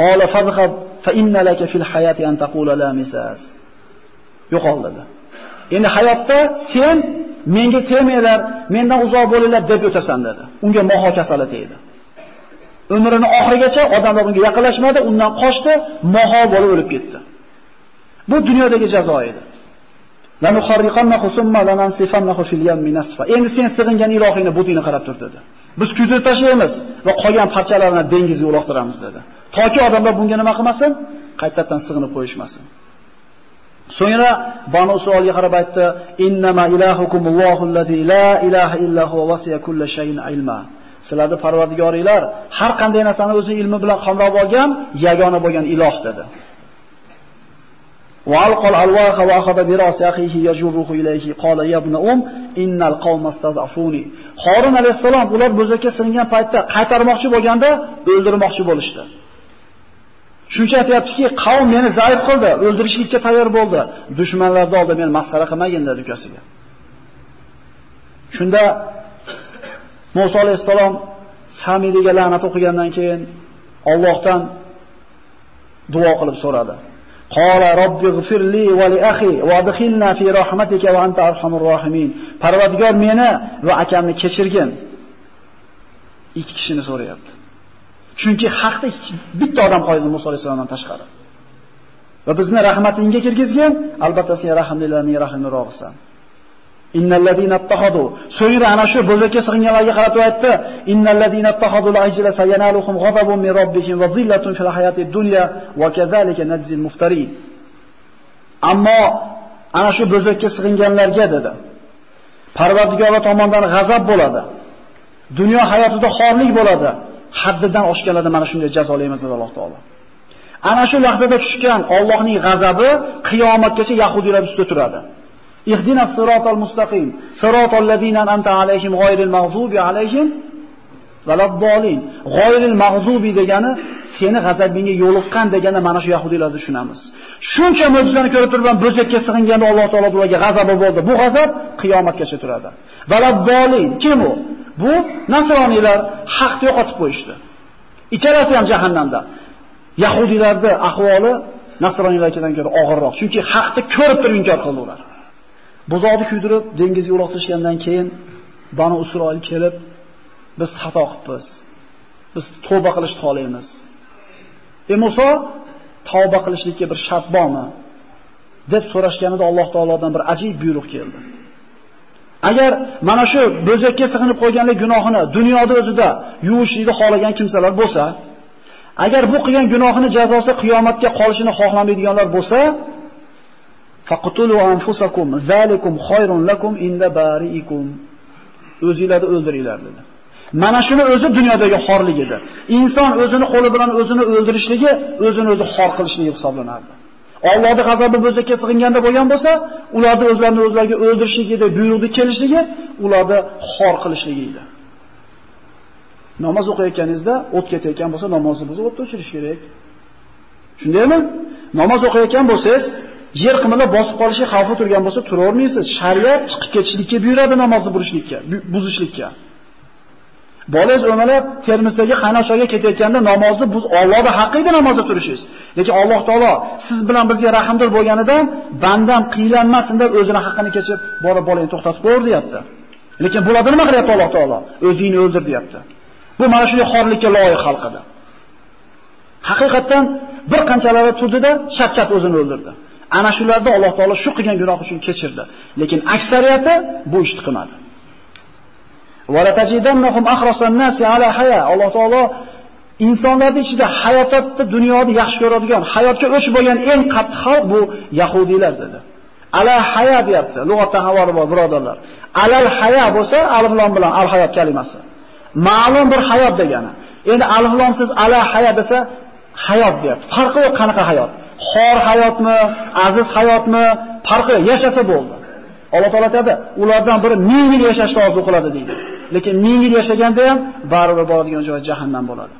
Qala fadhhab fa innalaka fil hayati an taqula la misas. Yo'qol dedi. Endi hayotda sen menga kelmanglar, mendan uzoq bo'linglar deb o'tasan dedi. Unga moho kasali tegdi. Umrining oxirigacha odamlar unga yaqinlashmadi, undan qochdi, moho bo'lib o'lib ketdi. Bu dunyodagi jazo edi. Endi sen sig'ingan ilohingni butingni qarab tur dedi. Biz kuydirib tashlaymiz va qolgan parchalarini dengizga uloqtiramiz dedi. Toki odamlar bunga nima qilmasin? Qaytadan sig'inib qo'yishmasin. So'ngra Banu Usolga qarab aytdi: "Innama ilahukumullohu allazi la ilaha illa huwa wasiya kulli shay'in ilma." Sizlarni Parvardigoringlar har qanday narsani o'zi ilmi bilan qamrab olgan, yagona bo'lgan iloh dedi. وألقى الألواح وأخذ براس أخيه يجره إليه قال يا ابن أم إن القوم استضعفوني Harun alayhissalom ular bo'zakka silingan paytda qaytarmoqchi bo'lganda o'ldirmoqchi bo'lishdi. Shuncha aytayaptiki, qavm meni zaif qildi, o'ldirishlikka tayyor bo'ldi. Dushmanlarni oldi meni masxara qilmagin dedi ukasiga. Shunda Musa alayhisalom Samiriga la'nat o'qigandan keyin Allohdan duo qilib so'radi. Qala robbi g'firli va li akhi va adkhilna fi rahmatika va anta arhamur rohimin. Parvardigor meni va akamni kechirgin. Ikki kishini so'rayapti. Chunki haqda bitta odam qoldi Musa alayhisolamdan tashqari. Va bizni rahmatingga kirgizgin, albatta sen rahimlilarning rahimlirog'isan. Innallazina attahadu. So'ngra ana shu bo'zakka sig'inganlarga qarab aytdi: Innallazina attahadu al-ajla sayanaluhum ghadabun min robbihim va zillatun fil hayati dunya va kazalika najzil muftarin. Ammo ana shu bo'zakka sig'inganlarga dedi. Parvardigor tomonidan g'azab bo'ladi. Dunyo hayotida xorlik bo'ladi. Haddidan oshganlarda mana shunday jazolaymiz dedi Alloh taolo. Ana shu lahzada tushgan Allohning g'azabi qiyomatgacha yahudiylar ustida turadi. Ihdina siratal mustaqim. Siratal ladina an'amta alayhim g'oyril mag'zubi alayhim valaddolin. G'oyril mag'zubi degani seni g'azabingga yo'liqqan degani mana shu yahudiylarni tushunamiz. Shuncha mo'jizani ko'rib turib, bo'zakka sig'inganda Alloh taolo ularga g'azabi bo'ldi. Bu g'azab qiyomatgacha turadi. Valaddolin kim u? Bu nasroniylar haqni yo'qotib qo'yishdi. Ikkalasi ham jahannamda. Yahudiylarning ahvoli nasroniylardan ko'ra og'irroq. Chunki haqni ko'rib turib inkor qildilar. Buzoqni kuydirib dengizga uloqtirishgandan keyin Banu Isroil kelib, biz xato qilibmiz. Biz tavba qilishni xohlaymiz. E Musa tavba qilishlikka bir shart bormi? deb so'rashganida Alloh taolodan bir ajib buyruq keldi. Agar mana shu bo'zakka sig'inib qo'yganlik gunohini dunyoda o'zida yuvishni xohlagan kimsalar bo'lsa, agar bu qilgan gunohini jazosi qiyomatga qolishini xohlamaydiganlar bo'lsa, faqtulu anfusakum zalikum khayrun lakum inda bariikum. O'zingizlarni o'ldiringlar dedi. Mana shuni o'zi dunyodagi xorlik edi. Inson o'zini qo'li bilan o'zini o'ldirishligi, o'zini o'zi xor qilishligi hisoblanardi. Allohning g'azabi bo'lsa sig'inganda bo'lgan bo'lsa, ularni o'zlarini o'zlariga o'ldirishligi deb buyruqni kelishligi, ularni xor qilishligi edi. Namoz o'qiyotganingizda o't ketayotgan bo'lsa, namozingizni o'tda o'chirish kerak. Shundaymi? Namoz o'qiyotgan bo'lsangiz, yer qimini bosib qolishi xavfi turgan bo'lsa, tura olmaysiz. Shariat chiqib ketishlikka buyuradi namozni burishlikka, buzishlikka. Bolangiz o'malab Termizdagi qaynoqchaga ketayotganda namozni buz Allohning haqqi edi namozda turishingiz. Lekin Alloh taolo siz bilan bizga rahimdir bo'lganidan bandam qiylanmasin deb o'zini haqqini kechib borib bolangni to'xtatib qo'yur deyapti. Lekin bularni nima qilyapti Alloh taolo? O'zingni o'ldir deyapti. Bu mana shunday xorlikka loyiq xalq edi. Haqiqatan bir qanchalari turdida chat-chat o'zini o'ldirdi. Ana shularda Alloh taolo shu qilgan gunoh uchun kechirdi. Lekin aksariyati bu ishni qilmadi. Va la tajidannahum ahrasan nasi ala haya. Alloh taolo insonlarning ichida hayotda dunyoni yaxshi ko'radigan, hayotga o'ch bo'lgan eng qattiq xalq bu yahudiylar dedi. Ala haya deyapti. Lug'atda havori bor birodarlar. Alal haya bo'lsa alif bilan al hayot kalimasi. Ma'lum bir hayot degani. Endi aliflomsiz ala haya desa hayot deyapti. Farqi yo'q qanaqa hayot? Xor hayotmi, aziz hayotmi, farqi yashasa bo'ldi. Alloh taolo aytadi, ulardan biri 1000 yil yashashni orzu qiladi deydi. Lekin 1000 yil yashaganda ham baribir boradigan joy jahannam bo'ladi.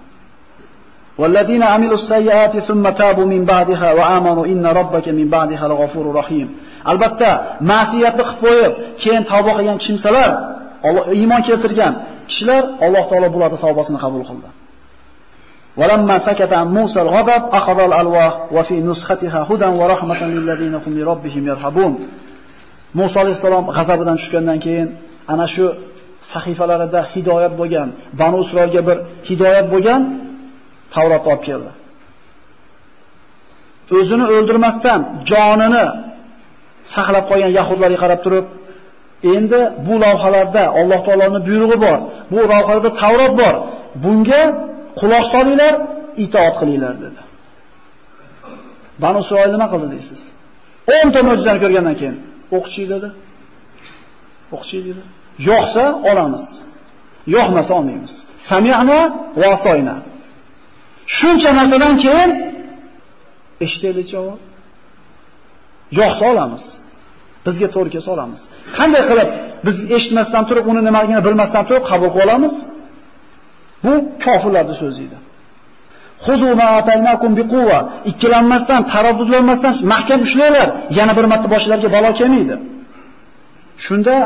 والذين عملوا السيئات ثم تابوا من بعدها وآمنوا إن ربك من بعدها لغفور رحيم albatta ma'siyatni qilib qo'yib keyin tavba qilgan kimsalar Alloh iymon keltirgan kishilar Alloh taolo bularning tavbasini qabul qildi. ولما سكت عن موسى الغضب أخذ الألواح وفي نسختها هدى ورحمة للذين هم لربهم يرهبون Musa alayhisalom g'azabidan tushgandan keyin ana shu sahifalarida hidoyat bo'lgan, Banu Isroilga bir hidoyat bo'lgan Tavrot olib keldi. O'zini o'ldirmasdan jonini saqlab qolgan yahudlarga qarab turib, endi bu lavhalarda Alloh taoloning buyrug'i bor. Bu lavhalarda Tavrot bor. Bunga quloq solinglar, itoat qilinglar dedi. Banu Isroil nima qildi deysiz? 10 ta mo'jizani ko'rgandan keyin o'qchi dedi. O'qchi dedi. Yo'qsa olamiz. Yo'qmasa olmaymiz. Sami'na va soyna. Shuncha narsadan keyin eshitaylik javob. Yo'qsa olamiz. Bizga to'g'ri kelsa olamiz. Qanday qilib biz eshitmasdan turib, uni nimaligini bilmasdan turib qabul qilib olamiz? Bu kofirlarning so'zi edi. Xudu ma ataynakum biquwa. Ikkilanmasdan, taraddudlanmasdan mahkam ushlanglar. Yana bir marta boshlariga balo kelmaydi. Shunda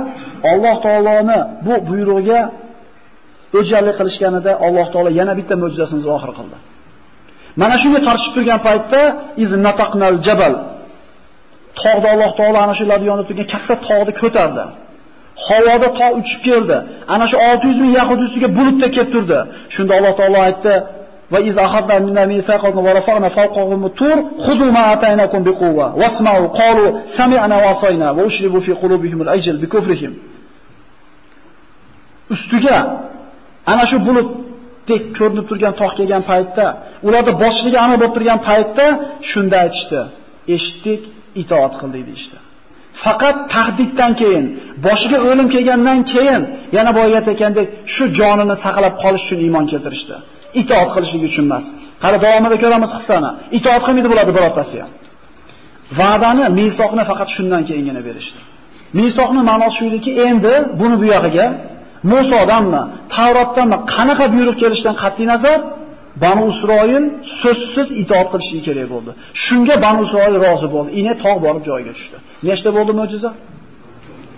Alloh taoloni bu buyrug'iga o'jarlik qilishganida Alloh taolo yana bitta mo'jizasini zohir qildi. Mana shunga qarshi turgan paytda iz nataqnal jabal tog'da Alloh taolo ana shularning yonida turgan katta tog'ni ko'tardi. Havoda tog' uchib keldi. Ana shu 600 ming yahudi ustiga bulutda kelib turdi. Shunda Alloh taolo aytdi: "Va iz akhadna minna mithaqakum wa rafa'na fawqahum tur khudhu ma ataynakum biquwwa wasma'u qalu sami'na wa asayna wa ushribu fi qulubihim al-ajl bi kufrihim." Ustiga ana shu bulut tek ko'rinib turgan tog' kelgan paytda, ularda boshligi ana bo'lib turgan paytda shunda aytishdi: "Eshitdik, itoat qildik" deyishdi. Faqat tahdiddan keyin, boshiga o'lim kelgandan keyin yana boya aytgandek shu jonini saqlab qolish uchun iymon keltirishdi. Itoat qilishligi uchun emas. Qara davomida ko'ramiz hissani. Itoat qilmaydi bo'ladi birortasi ham. Va'dani, misoqni faqat shundan keyingina berishdi. Misoqning ma'nosi shu ediki, endi buni bu yog'iga Musodanmi, Tavrotdanmi qanaqa buyruq kelishidan qat'i nazar Banu Isroil so'zsiz itoat qilishi kerak bo'ldi. Shunga Banu Isroil rozi bo'ldi. Ine tog' borib joyiga tushdi. Nechta bo'ldi mo'jiza?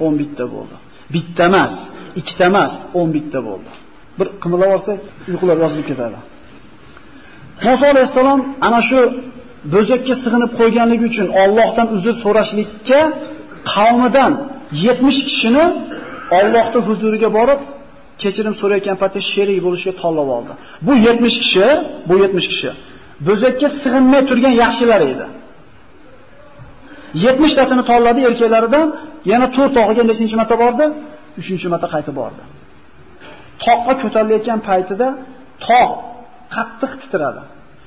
11 ta bo'ldi. Bitta emas, ikkita emas, 11 ta bo'ldi. Bir qimillab olsa uyqular yozilib ketadi. Musa alayhisalom ana shu bo'zakka sig'inib qo'yganligi uchun Allohdan uzr so'rashlikka qavmidan 70 kishini Allohning huzuriga borib kechirim so'rayotgan paytda sherik bo'lishga tanlab oldi. Bu 70 kishi, bu 70 kishi bo'zakka sig'inmay turgan yaxshilar edi. 70 tasini tanladi erkaklaridan, yana to'rt tog'iga nechinchi marta bordi? 3-chi marta qaytib bordi. Toqqa ko'tarilayotgan paytida tog' qattiq titradi.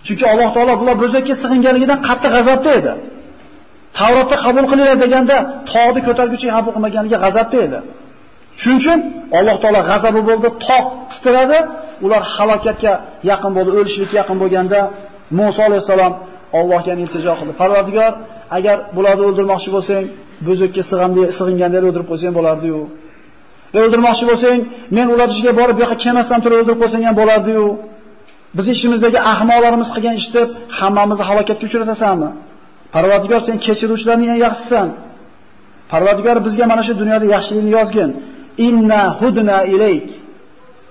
Chunki Alloh taolo bular bo'zakka sig'inganligidan qattiq g'azabda edi. Tavrotda qabul qilinglar deganda tog'ni ko'targuchi qabul qilmaganiga g'azabda edi. Shuning uchun Alloh taolo g'azabi bo'ldi, tog' titradi, ular halokatga yaqin bo'ldi, o'lishlikka yaqin bo'lganda Musa alayhisalom Allohga iltijo qildi. Parvardigor, agar bularni o'ldirmoqchi bo'lsang, bo'zakka sig'inganda o'ldirib qo'ysang bo'lardi-yu. O'ldirmoqchi bo'lsang, men ular ishiga borib, bu yoqqa kelmasdan turib o'ldirib qo'ysang ham bo'lardi-yu. Biz ishimizdagi ahmoqlarimiz qilgan ishni deb hammamizni halokatga uchratasanmi? Parvardigor, sen kechiruvchilarning eng yaxshisisan. Parvardigor bizga mana shu dunyoda yaxshilikni yozgin. Inna hudna ilayk.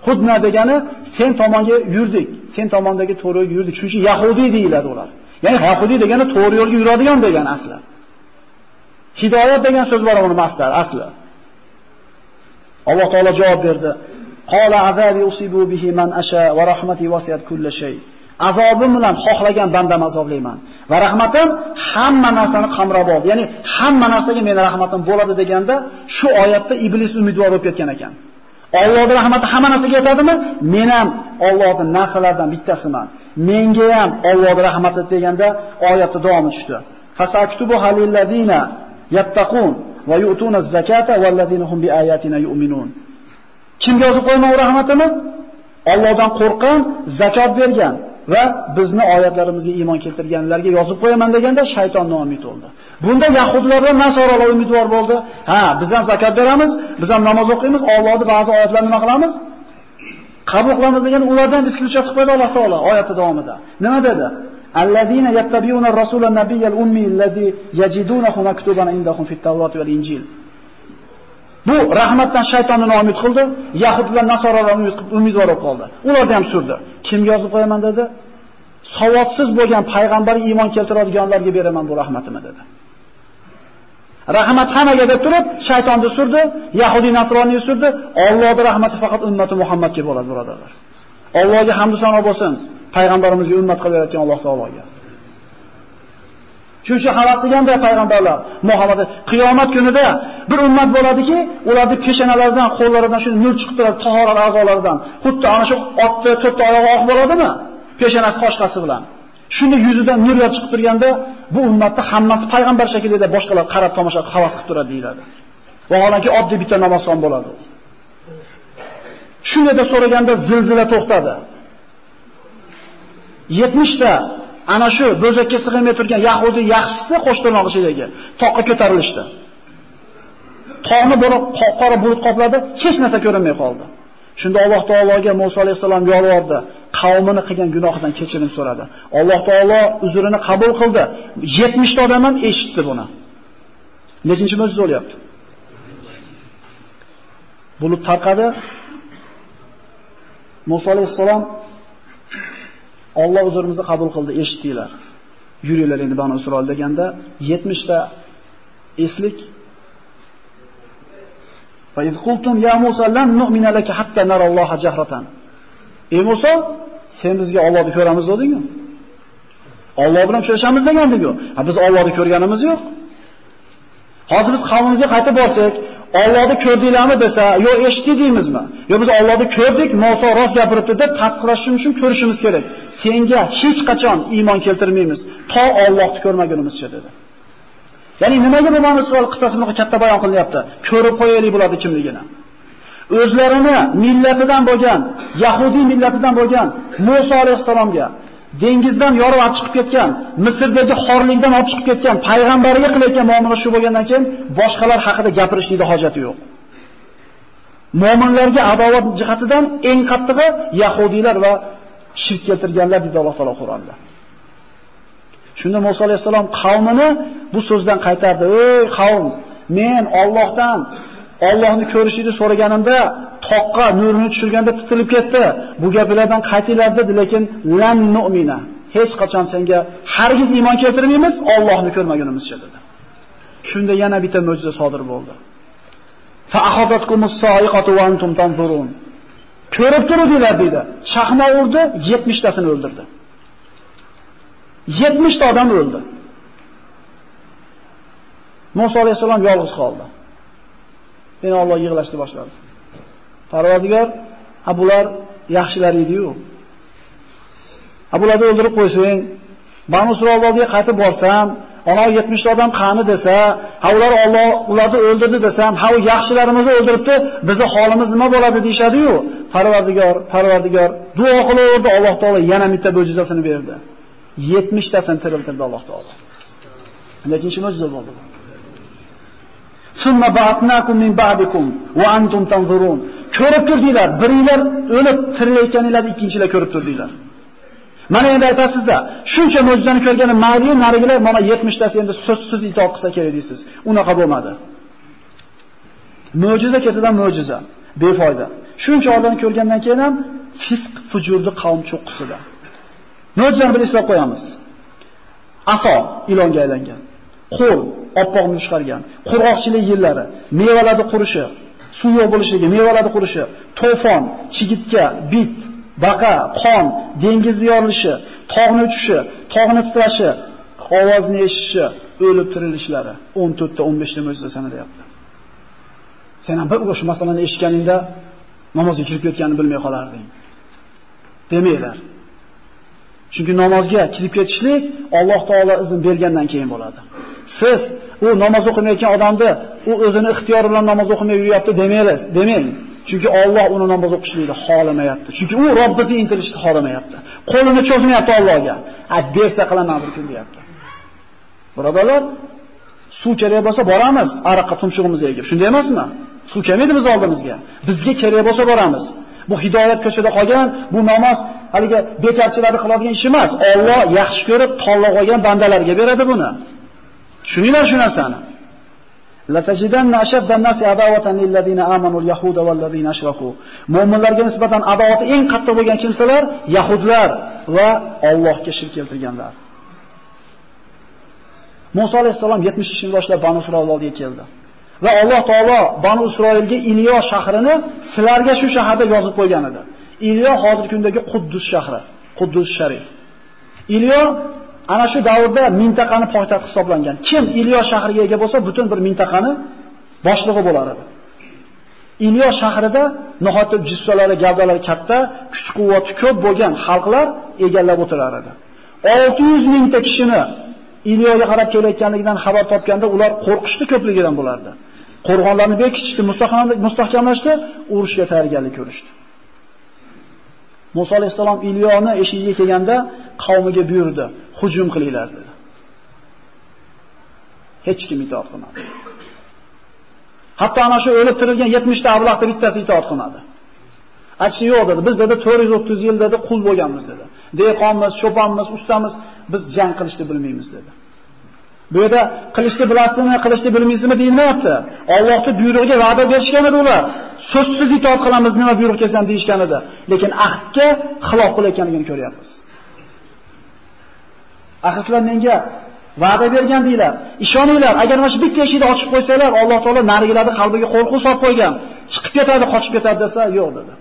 Hudna degani sen tomonga yurdik. Sen tomondagi to'g'ri yo'lga yurdik. Shuning uchun Yahudiy deyiladi ular. Ya'ni Yahudiy degani to'g'ri yo'lga yuradigan degan asli. Hidoyat degan so'z bor uni aslida, asli. Alloh taolo javob berdi. Qala azabi usibu bihi man asha va rahmati wasiyat kulli shay. Azobim bilan xohlagan bandam azoblayman va rahmatim hamma narsani qamrab oldi. Ya'ni hamma narsaga meni rahmatim bo'ladi deganda shu oyatda iblis umidvor bo'lib ketgan ekan. Allohning rahmati hamma narsaga yetadimi? Men ham Allohning narsalaridan bittasiman. Menga ham Allohning rahmati deganda oyatda davom tushdi. Fasaktubu halilladina yattaqun va yu'tuna zakata vallazina hum biayatina yu'minun. Kimga yozib qo'yman rahmatini? Allohdan qo'rqqan, zakot bergan va bizni oyatlarimizga iymon keltirganlarga yozib qo'yaman deganda shayton noumid bo'ldi. Bunda yahudlar va nasoralar umidvor bo'ldi. Ha, biz ham zakot beramiz, biz ham namoz o'qiymiz, Allohning ba'zi oyatlarini nima qilamiz? Qabul qilamiz degan ulardan ixtilofat qilib qo'ydi Alloh taolo oyati davomida. Nima dedi? Alladina yattabi'una ar-rasulan nabiyyal ummi allazi yajidunahu maktuban indahum fit-tawrat wal injil. Bu rahmatdan shaytonni noumid qildi, yahudlar nasoralar umidvor bo'lib qoldi. Ularni ham surdi. Kim yozib qo'yaman dedi? Savodsiz bo'lgan payg'ambar iymon keltiradiganlarga beraman bu rahmatimni dedi. Rahmat hammaga deb turib, shaytonni surdi, Yahudi nasroniy surdi. Allohning rahmati faqat ummati Muhammadga bo'ladi, birodarlar. Allohga hamd va sano bo'lsin, payg'ambarimizga ummat qilib yaratgan Alloh taologa. Shuning uchun qilganda payg'ambarlar Muhammad qiyomat kunida bir ummat bo'ladiki, ularning peshonalaridan, qo'llaridan shu nur chiqib turadi, tahorat a'zolaridan. Xuddi ana shu otni to'rtta oyog'i oq bo'ladimi? Peshonasi qoshqasi bilan. Shunda yuzidan nurlar chiqib turganda, bu ummatda hammasi payg'ambar shaklida boshqalar qarab tomosha havas qilib turadi deyiladi. Vaholanki oddiy bitta namozxon bo'ladi. Shunda so'raganda zilzila to'xtadi. 70 ta ana shu bo'zakka sig'may turgan Yahudi yaxshisi qo'shtirnoq ichidagi toqqa ko'tarilishdi. Tog'ni bo'lib qora bulut qopladi, hech narsa ko'rinmay qoldi. Shunda Alloh taologa Musa alayhisalom yolvordi, qavmini qilgan gunohidan kechirim so'radi. Alloh taolo uzrini qabul qildi. 70 ta odam ham eshitdi buni. Nechinchi mo'jiza bo'lyapti? Bulut tarqadi. Musa alayhisalom Alloh huzurimizni qabul qildi, eshitdinglar. Yuringlar endi Banu Isroil deganda 70 ta eslik Fa iz qultum ya Musa lan nu'mina laka hatta nara Alloha jahratan. Ey Musa, sen bizga Allohni ko'ramiz deding-ku. Alloh bilan uchrashamiz degandik-ku. Ha biz Allohni ko'rganimiz yo'q. Hozir biz qavmimizga qaytib borsak, Allohni ko'rdinglarmi desa, yo eshitdingizmi? Yo biz Allohni ko'rdik, Musa rost gapiribdi deb tasdiqlashimiz uchun ko'rishimiz kerak. Senga hech qachon iymon keltirmaymiz, to Allohni ko'rmagunimizcha dedi. Ya'ni nimaga bu mana savol qissasi bunaqa katta bayon qilyapti? Ko'rib qo'yaylik bo'ladi kimligini. O'zlarini millatidan bo'lgan, Yahudi millatidan bo'lgan Musa alayhisalomga dengizdan yorib olib chiqib ketgan, Misrdagi xorlikdan olib chiqib ketgan payg'ambariga qilayotgan muomala shu bo'lgandan keyin boshqalar haqida gapirishlikda hojati yo'q. Mu'minlarga adovat jihatidan eng qattig'i yahudiylar va shirk keltirganlar dedi Alloh taolo Qur'onda. Shunda Musa alayhisalom qavmini bu so'zdan qaytardi. "Ey qavm, men Allohdan Allohni ko'rishni so'raganimda toqqa nurini tushirganda titilib ketdi. Bu gaplardan qaytinglar dedi, lekin lan nu'mina. Hech qachon senga hargiz iymon keltirmaymiz, Allohni ko'rmagunimizcha dedi. Shunda yana bitta mo'jiza sodir bo'ldi. Fa ahadatkumus sa'iqatu wa antum tanzurun. Ko'rib turdilar dedi. Chaqma urdi, 70 tasini o'ldirdi. 70 ta odam o'ldi. Musa alayhisalom yolg'iz qoldi. Yana Alloh yig'lashni boshladi. Parvardigor, ha bular yaxshilar edi-yu. Ha bularni o'ldirib qo'ysang, Banu Isroilga qaytib borsam, ana 70 odam qani desa, ha ular Alloh ularni o'ldirdi desam, ha u yaxshilarimizni o'ldiribdi, bizni holimiz nima bo'ladi deyshadi-yu. Parvardigor, Parvardigor duo qilaverdi, Alloh taolo yana bitta mo'jizasini berdi. 70 tasini tiriltirdi Alloh taolo. Nechinchi mo'jiza bo'ldi bu? Summa ba'atnakum min ba'dikum va antum tanzurun. Ko'rib turdinglar, biringlar o'lib tirilayotganinglarni ikkinchilar ko'rib turdinglar. Mana endi aytasizda, shuncha mo'jizani ko'rgani mayli, narigilar mana 70 tasi endi so'zsiz itoat qilsa kerak deysiz. Unaqa bo'lmadi. Mo'jiza ketidan mo'jiza, befoyda. Shuncha odamni ko'rgandan keyin ham fisq fujurli qavm cho'qqisida. Mo'jizani bir eslab qo'yamiz. Aso ilonga aylangan. Qo'l oppoq chiqargan. Qurg'oqchilik yillari, mevalarni qurishi, suv yo'q bo'lishligi, mevalarni qurishi, to'fon, chigitka, bit, baqa, qon, dengizni yorilishi, tog'ni uchishi, tog'ni titrashi, ovozni eshitishi, o'lib tirilishlari 14 ta 15 ta mo'jiza sanalyapti. Sen ham bir o'sha masalani eshitganingda namozga kirib ketganini bilmay qolarding. Demaylar. Chunki namozga kirib ketishlik Alloh taolo izn bergandan keyin bo'ladi. Siz u namoz o'qimayotgan odamni u o'zini ixtiyori bilan namoz o'qimay yuryapti demaysiz, demang. Chunki Alloh uni namoz o'qishlikni xohlamayapti. Chunki u Robbining intilishni xohlamayapti. Qo'lini cho'zmayapti Allohga. A bersa qilaman bir kun deyapti. Birodarlar, suv kerak bo'lsa boramiz, ariqqa tumshug'imizga egib. Shunday emasmi? Suv kelmaydi biz oldimizga. Bizga kerak bo'lsa boramiz. Bu hidoyat ko'chada qolgan, bu namoz haliga bekarchilarni qiladigan ish emas. Alloh yaxshi ko'rib tanlab olgan bandalarga beradi buni. Tushuninglar shu narsani. Latajidanna ashaddan nasi adawatan lil ladina amanu al yahuda wal ladina ashraku. Mu'minlarga nisbatan adovati eng qattiq bo'lgan kimsalar yahudlar va Allohga shirk keltirganlar. Musa alayhisalom 70 boshlab Banu Isroilga oldiga keldi. Va Alloh taolo Banu Isroilga Iliyo shahrini sizlarga shu shaharda yozib qo'ygan edi. Iliyo hozirgi kundagi Quddus shahri, Quddus sharif. Iliyo ana shu davrda mintaqani poytaxt hisoblangan. Kim Iliyo shahriga ega bo'lsa, butun bir mintaqani boshlig'i bo'lar edi. Iliyo shahrida nihoyatda jissolari, gavdalari katta, kuch-quvvati ko'p bo'lgan xalqlar egallab o'tirar edi. 600 mingta kishini Ilyoga qarab kelayotganligidan xabar topganda ular qo'rqishdi ko'pligidan bo'lardi. Qo'rg'onlarni bekitishdi, mustahkamlashdi, urushga tayyorgarlik ko'rishdi. Musa alayhisalom Ilyoni eshigiga kelganda qavmiga buyurdi, hujum qilinglar dedi. Hech kim itoat qilmadi. Hatto ana shu o'lib tirilgan 70 ta ablahda bittasi itoat qilmadi. Aytishdi yo'q dedi. Biz dedi 430 yil dedi qul bo'lganmiz dedi. Dehqonmiz, cho'ponmiz, ustamiz, biz jang qilishni bilmaymiz dedi. Bu yerda qilishni bilasizmi, qilishni bilmaysizmi deyilmayapti. Allohning buyrug'iga va'da berishgan edi ular. So'zsiz itoat qilamiz, nima buyruq kelsa deyishgan edi. Lekin ahdga xilof qilayotganligini ko'ryapmiz. Axislar menga va'da bergan deylar. Ishoninglar, agar mana shu bitta eshikni ochib qo'ysanglar, Alloh taolo narigilarni qalbiga qo'rquv solib qo'ygan. Chiqib ketadi, qochib ketadi desa, yo'q dedi.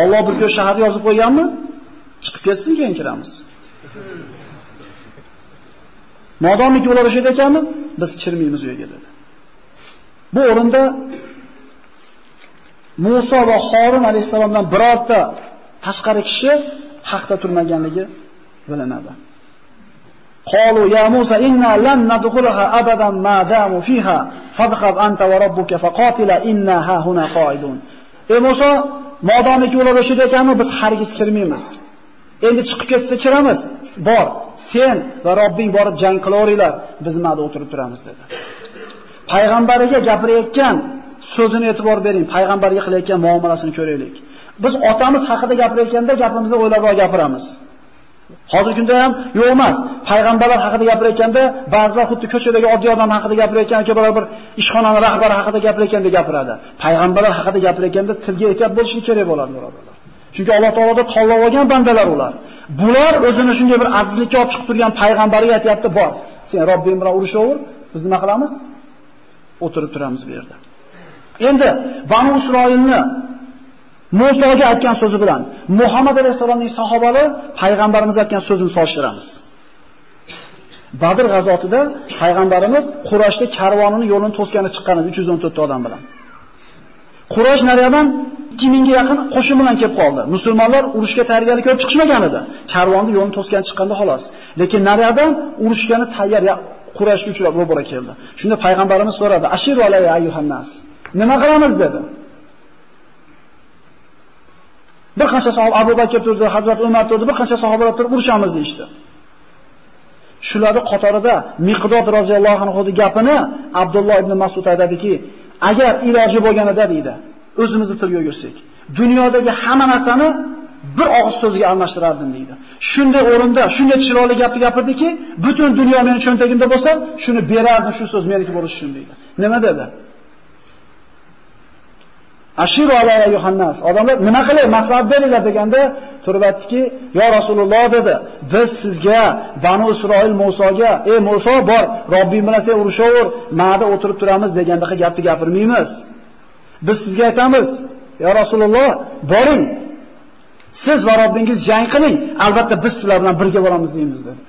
Alloh bizga shaharni yozib qo'yganmi? Chiqib ketsin keyin kiramiz. Modomiki ular o'sha ekanmi, biz kirmaymiz u yerga dedi. Bu o'rinda Musa va Harun alayhisalomdan birorta tashqari kishi haqda turmaganligi bilinadi. Qalu ya Musa inna lan nadkhulaha abadan ma damu fiha fadhhab anta va robbuka faqatila inna ha huna qoidun. Ey Musa, modomiki ular o'sha ekanmi, biz hargiz kirmaymiz. Endi chiqib ketsa kiramiz. Bor, sen va Robbing borib jang qilaveringlar, biz mana o'tirib turamiz dedi. Payg'ambariga gapirayotgan so'zini e'tibor bering, payg'ambarga qilayotgan muomalasini ko'raylik. Biz otamiz haqida gapirayotganda gapimizni o'ylab gapiramiz. Hozirgi kunda ham yo'q emas. Payg'ambarlar haqida gapirayotganda ba'zilar xuddi ko'chadagi oddiy odam haqida gapirayotgan yoki bir ishxonaning rahbari haqida gapirayotganda gapiradi. Payg'ambarlar haqida gapirayotganda tilga ehtiyot bo'lishi kerak bo'ladi, birodarlar. Chunki Alloh taoloda tanlab olgan bandalar ular. Bular o'zini shunday bir azizlikka olib chiqib turgan payg'ambariga aytayapti, "Bor, sen Robbing bilan urushaver, biz nima qilamiz? O'tirib turamiz bu yerda." Endi Banu Isroilni Musoga aytgan so'zi bilan Muhammad alayhisolamning sahobalari payg'ambarimiz aytgan so'zini solishtiramiz. Badr g'azotida payg'ambarimiz Qurayshda karvonini yo'lini to'sgani chiqqan 314 ta odam bilan. Quraysh nariyadan 2 mingga yaqin qo'shin bilan kelib qoldi. Musulmonlar urushga tayyorgarlik ko'rib chiqishmagan edi. Karvonni yo'lni to'sgan chiqqanda xolos. Lekin nariyadan urushgani tayyor Qurayshga uchrab ro'bara keldi. Shunda payg'ambarimiz so'radi: "Ashiru alayya ayyuhannas." Nima qilamiz dedi. Bir qancha sahoba Abu Bakr turdi, Hazrat Umar turdi, bir qancha sahobalar turib urushamiz deydi. Shularni qatorida Miqdod roziyallohu anhu gapini Abdulloh ibn Mas'ud aytadiki, agar iloji bo'lganida deydi, o'zimizni tilga yursak, dunyodagi hamma narsani bir og'iz so'zga almashtirardim deydi. Shunday o'rinda, shunday chiroyli gapni gapirdiki, butun dunyo meni cho'ntagimda bo'lsa, shuni berardim, shu so'z meniki bo'lishi uchun deydi. Nima dedi? Ashir alayya Yohannas. Odamlar nima qilay, maslahat beringlar deganda turib aytdiki, "Yo Rasululloh" dedi, "Biz sizga Banu Isroil Musoga, "Ey Muso, bor, Robbing bilan sen urushaver, ma'da o'tirib turamiz" degandaqa gapni gapirmaymiz. Biz sizga aytamiz, "Ya Rasululloh, boring. Siz va Robbingiz jang qiling. Albatta biz sizlar bilan birga boramiz" deymiz dedi.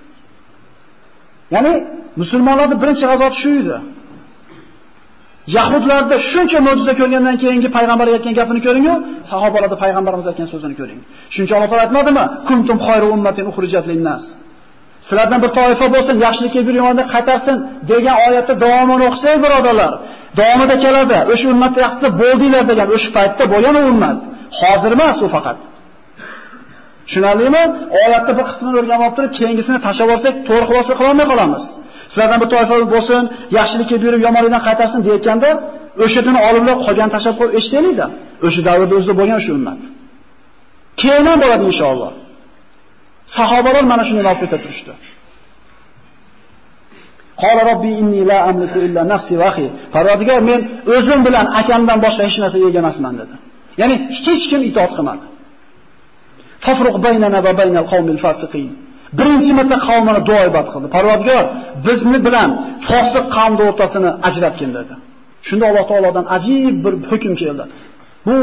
Ya'ni musulmonlarning birinchi g'azoti shu edi. Yahudlarda shuncha mo'jiza ko'rgandan keyingi payg'ambar aytgan gapini ko'ring-ku, sahobalarda payg'ambarimiz aytgan so'zini ko'ring. Shuncha Alloh taolo aytmadimi? Kuntum khayru ummatin ukhrijat lin-nas. Sizlardan bir toifa bo'lsin, yaxshilikka bir yomonda qaytarsin degan oyatni davomini o'qisangiz, birodarlar, davomida keladi. O'sha ummat yaxshisi bo'ldinglar degan o'sha paytda bo'lgan ummat. Hozir emas u faqat. Tushunarlimi? Oyatni bir qismini o'rganib olib turib, keyingisini tashlab olsak, to'g'ri xulosa qila olmay qolamiz. Sizlardan bir toifa bo'lsin, yaxshilikka buyurib yomonlikdan qaytarsin deyotganda, kuni olimlar qolgan tashlab qo'yib eshitaylikda. O'sha davrda o'zida bo'lgan shu ummat. Keyin ham bo'ladi inshaalloh. Sahobalar mana shuni olib keta turishdi. Qala robbi inni la amliku illa nafsi va akhi. Parvardigor men o'zim bilan akamdan boshqa hech narsa ega emasman dedi. Ya'ni hech kim itoat qilmadi. Tafruq baynana va baynal qawmil fasiqin. Birinchi marta qavmini duo ibodat qildi. Parvardigor bizni bilan fosiq qavmni o'rtasini ajratgin dedi. Shunda Alloh taolodan ajib bir hukm keldi. Bu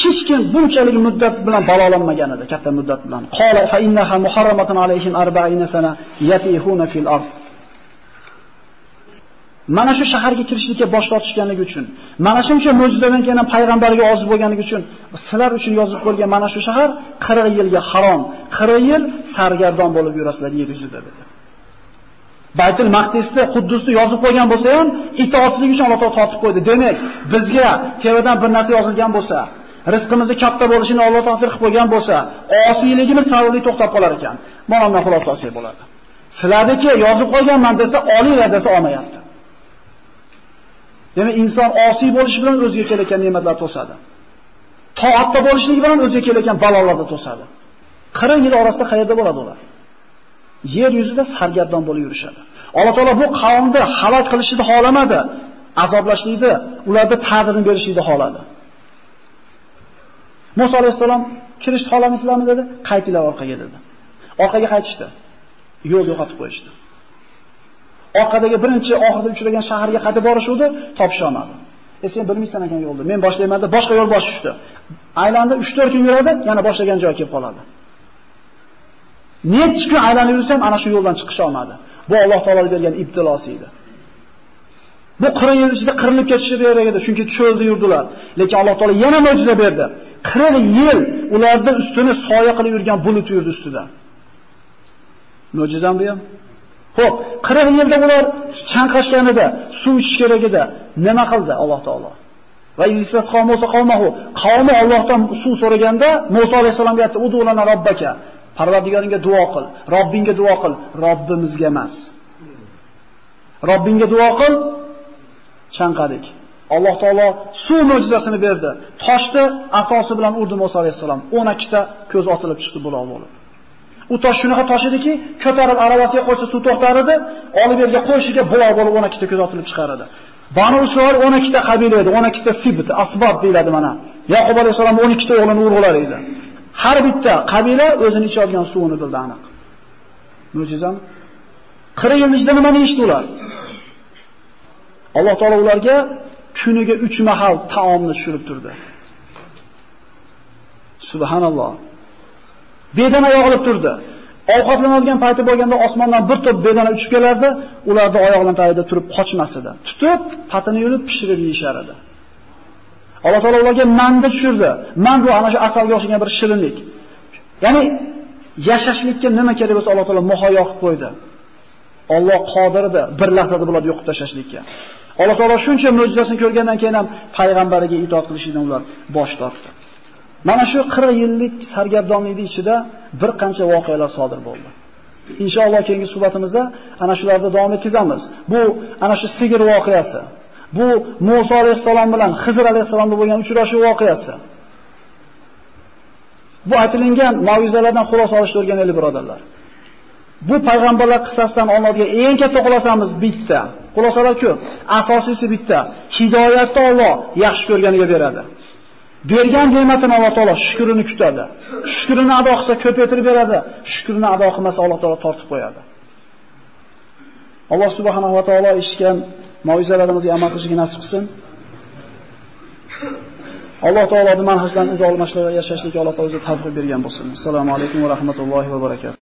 hech kim bunchalik muddat bilan balolanmagan edi, katta muddat bilan. Qala fa innaha muharramatun alayhim 40 sana yatihuna fil ard. Mana shu shaharga kirishlikka bosh tortishganligi uchun, mana shuncha mo'jizadan keyin payg'ambarga ozib bo'lganligi uchun sizlar uchun yozib qo'ygan mana shu shahar 40 yilga harom, 40 yil sargardon bo'lib yurasizlar yer yuzida dedi. Baytul Maqdisni Quddusni yozib qo'ygan bo'lsa ham itoatsizlik uchun Alloh taolo tortib qo'ydi. Demak, bizga tevadan bir narsa yozilgan bo'lsa, rizqimizni katta bo'lishini Alloh taqdir qilib qo'ygan bo'lsa, osiyligimiz sababli to'xtab qolar ekan. Mana bundan xulosa olsak bo'ladi. Sizlarniki yozib qo'yganman desa, olinglar desa olmayapti. Demak, inson osiy bo'lish bilan o'ziga kelayotgan ne'matlar to'sadi. Toatda bo'lishligi bilan o'ziga kelayotgan balolarni to'sadi. 40 yil orasida qayerda bo'ladi ular? Yer yuzida sargardon bo'lib yurishadi. Alloh taolo bu qavmni halok qilishni xohlamadi, azoblashlikni, ularga ta'zirini berishni xohladi. Musa alayhisalom kirishni xohlamaysizlarmi dedi? Qaytinglar orqaga dedi. Orqaga qaytishdi. Yo'l yo'qotib qo'yishdi. orqadagi birinchi oxirda uchragan shaharga qaytib borishuvdi, topisha olmadi. E sen bilmaysan ekan yo'lni. Men boshlaymanda boshqa yo'l bosishdi. Aylandi 3-4 kun yuradi, yana boshlagan joyga kelib qoladi. Necha kun aylanib yursam, ana shu yo'ldan chiqisha olmadi. Bu Alloh taolo bergan ibtilosi edi. Bu 40 yil ichida qirilib ketishi kerak edi, chunki cho'lda yurdilar. Lekin Alloh taolo yana mo'jiza berdi. 40 yil ularning ustini soya qilib yurgan bulut yurdi ustida. Mo'jizam bu ham. Xo'p, 40 yilda ular chanqashganida, suv ichish kerak edi. Nima qildi Alloh taolo? Va Isos qavmosa qavmahu, qavmi Allohdan suv so'raganda Musa alayhisolamga aytdi: "Udulana robbaka." Parvardigoringga duo qil, Robbingga duo qil, Robbimizga emas. Robbingga duo qil, chanqadik. Alloh taolo suv mo'jizasini berdi. Toshni asosi bilan urdi Musa alayhisalom. 12 ta ko'z otilib chiqdi buloq bo'lib. U tosh shunaqa tosh ediki, ko'tarib aravasiga qo'ysa suv to'xtar edi, olib yerga qo'yishiga buloq bo'lib 12 ta ko'z otilib chiqar edi. Banu Isroil 12 ta qabila edi, 12 ta sibt, asbob deyiladi mana. Yaqub alayhisalom 12 ta o'g'lini urg'ular edi. Har bitta qabila o'zini ichadigan suvini bildi aniq. Mo'jizami? 40 yil ichida nima deyishdi ular? Alloh taolo ularga kuniga 3 mahal taomni tushirib turdi. Subhanalloh. bedana yog'ilib turdi. Ovqatlanadigan payti bo'lganda osmondan bir to'p bedana uchib kelardi, ularni oyoqlarini tagida turib qochmas edi. Tutib, patini yulib pishirib yeyishar edi. Alloh taolo ularga manda tushirdi. Man bu ana shu asalga o'xshagan bir shirinlik. Ya'ni yashashlikka nima kerak bo'lsa Alloh taolo muhayyo qilib qo'ydi. Alloh qodirdir, bir lahzada bularni yo'qib tashlashlikka. Alloh taolo shuncha mo'jizasini ko'rgandan keyin ham payg'ambariga itoat qilishdan ular bosh tortdi. Mana shu 40 yillik sargardonlikning ichida bir qancha voqealar sodir bo'ldi. Inshaalloh keyingi suhbatimizda ana shularni davom etkazamiz. Bu ana shu sigir voqeasi. Bu Musa alayhisalom bilan Xizr alayhisalomda bo'lgan uchrashuv voqeasi. Bu aytilingan mavzulardan xulosa olishni o'rganaylik birodarlar. Bu payg'ambarlar qissasidan olinadigan eng katta xulosamiz bitta. Xulosalar ko'p. Asosiysi bitta. Hidoyatni Alloh yaxshi ko'rganiga beradi. Bergan ne'matini Alloh taolo shukrini kutadi. Shukrini ado qilsa ko'paytirib beradi. Shukrini ado qilmasa Alloh taolo tortib qo'yadi. Alloh subhanahu va taolo eshitgan mavizalarimizga amal qilishni nasib qilsin. Alloh taoloning manhajdan uzoqlashishga yashashlikka Alloh taolo o'zi tavfiq bergan bo'lsin. Assalomu alaykum va rahmatullohi va barakatuh.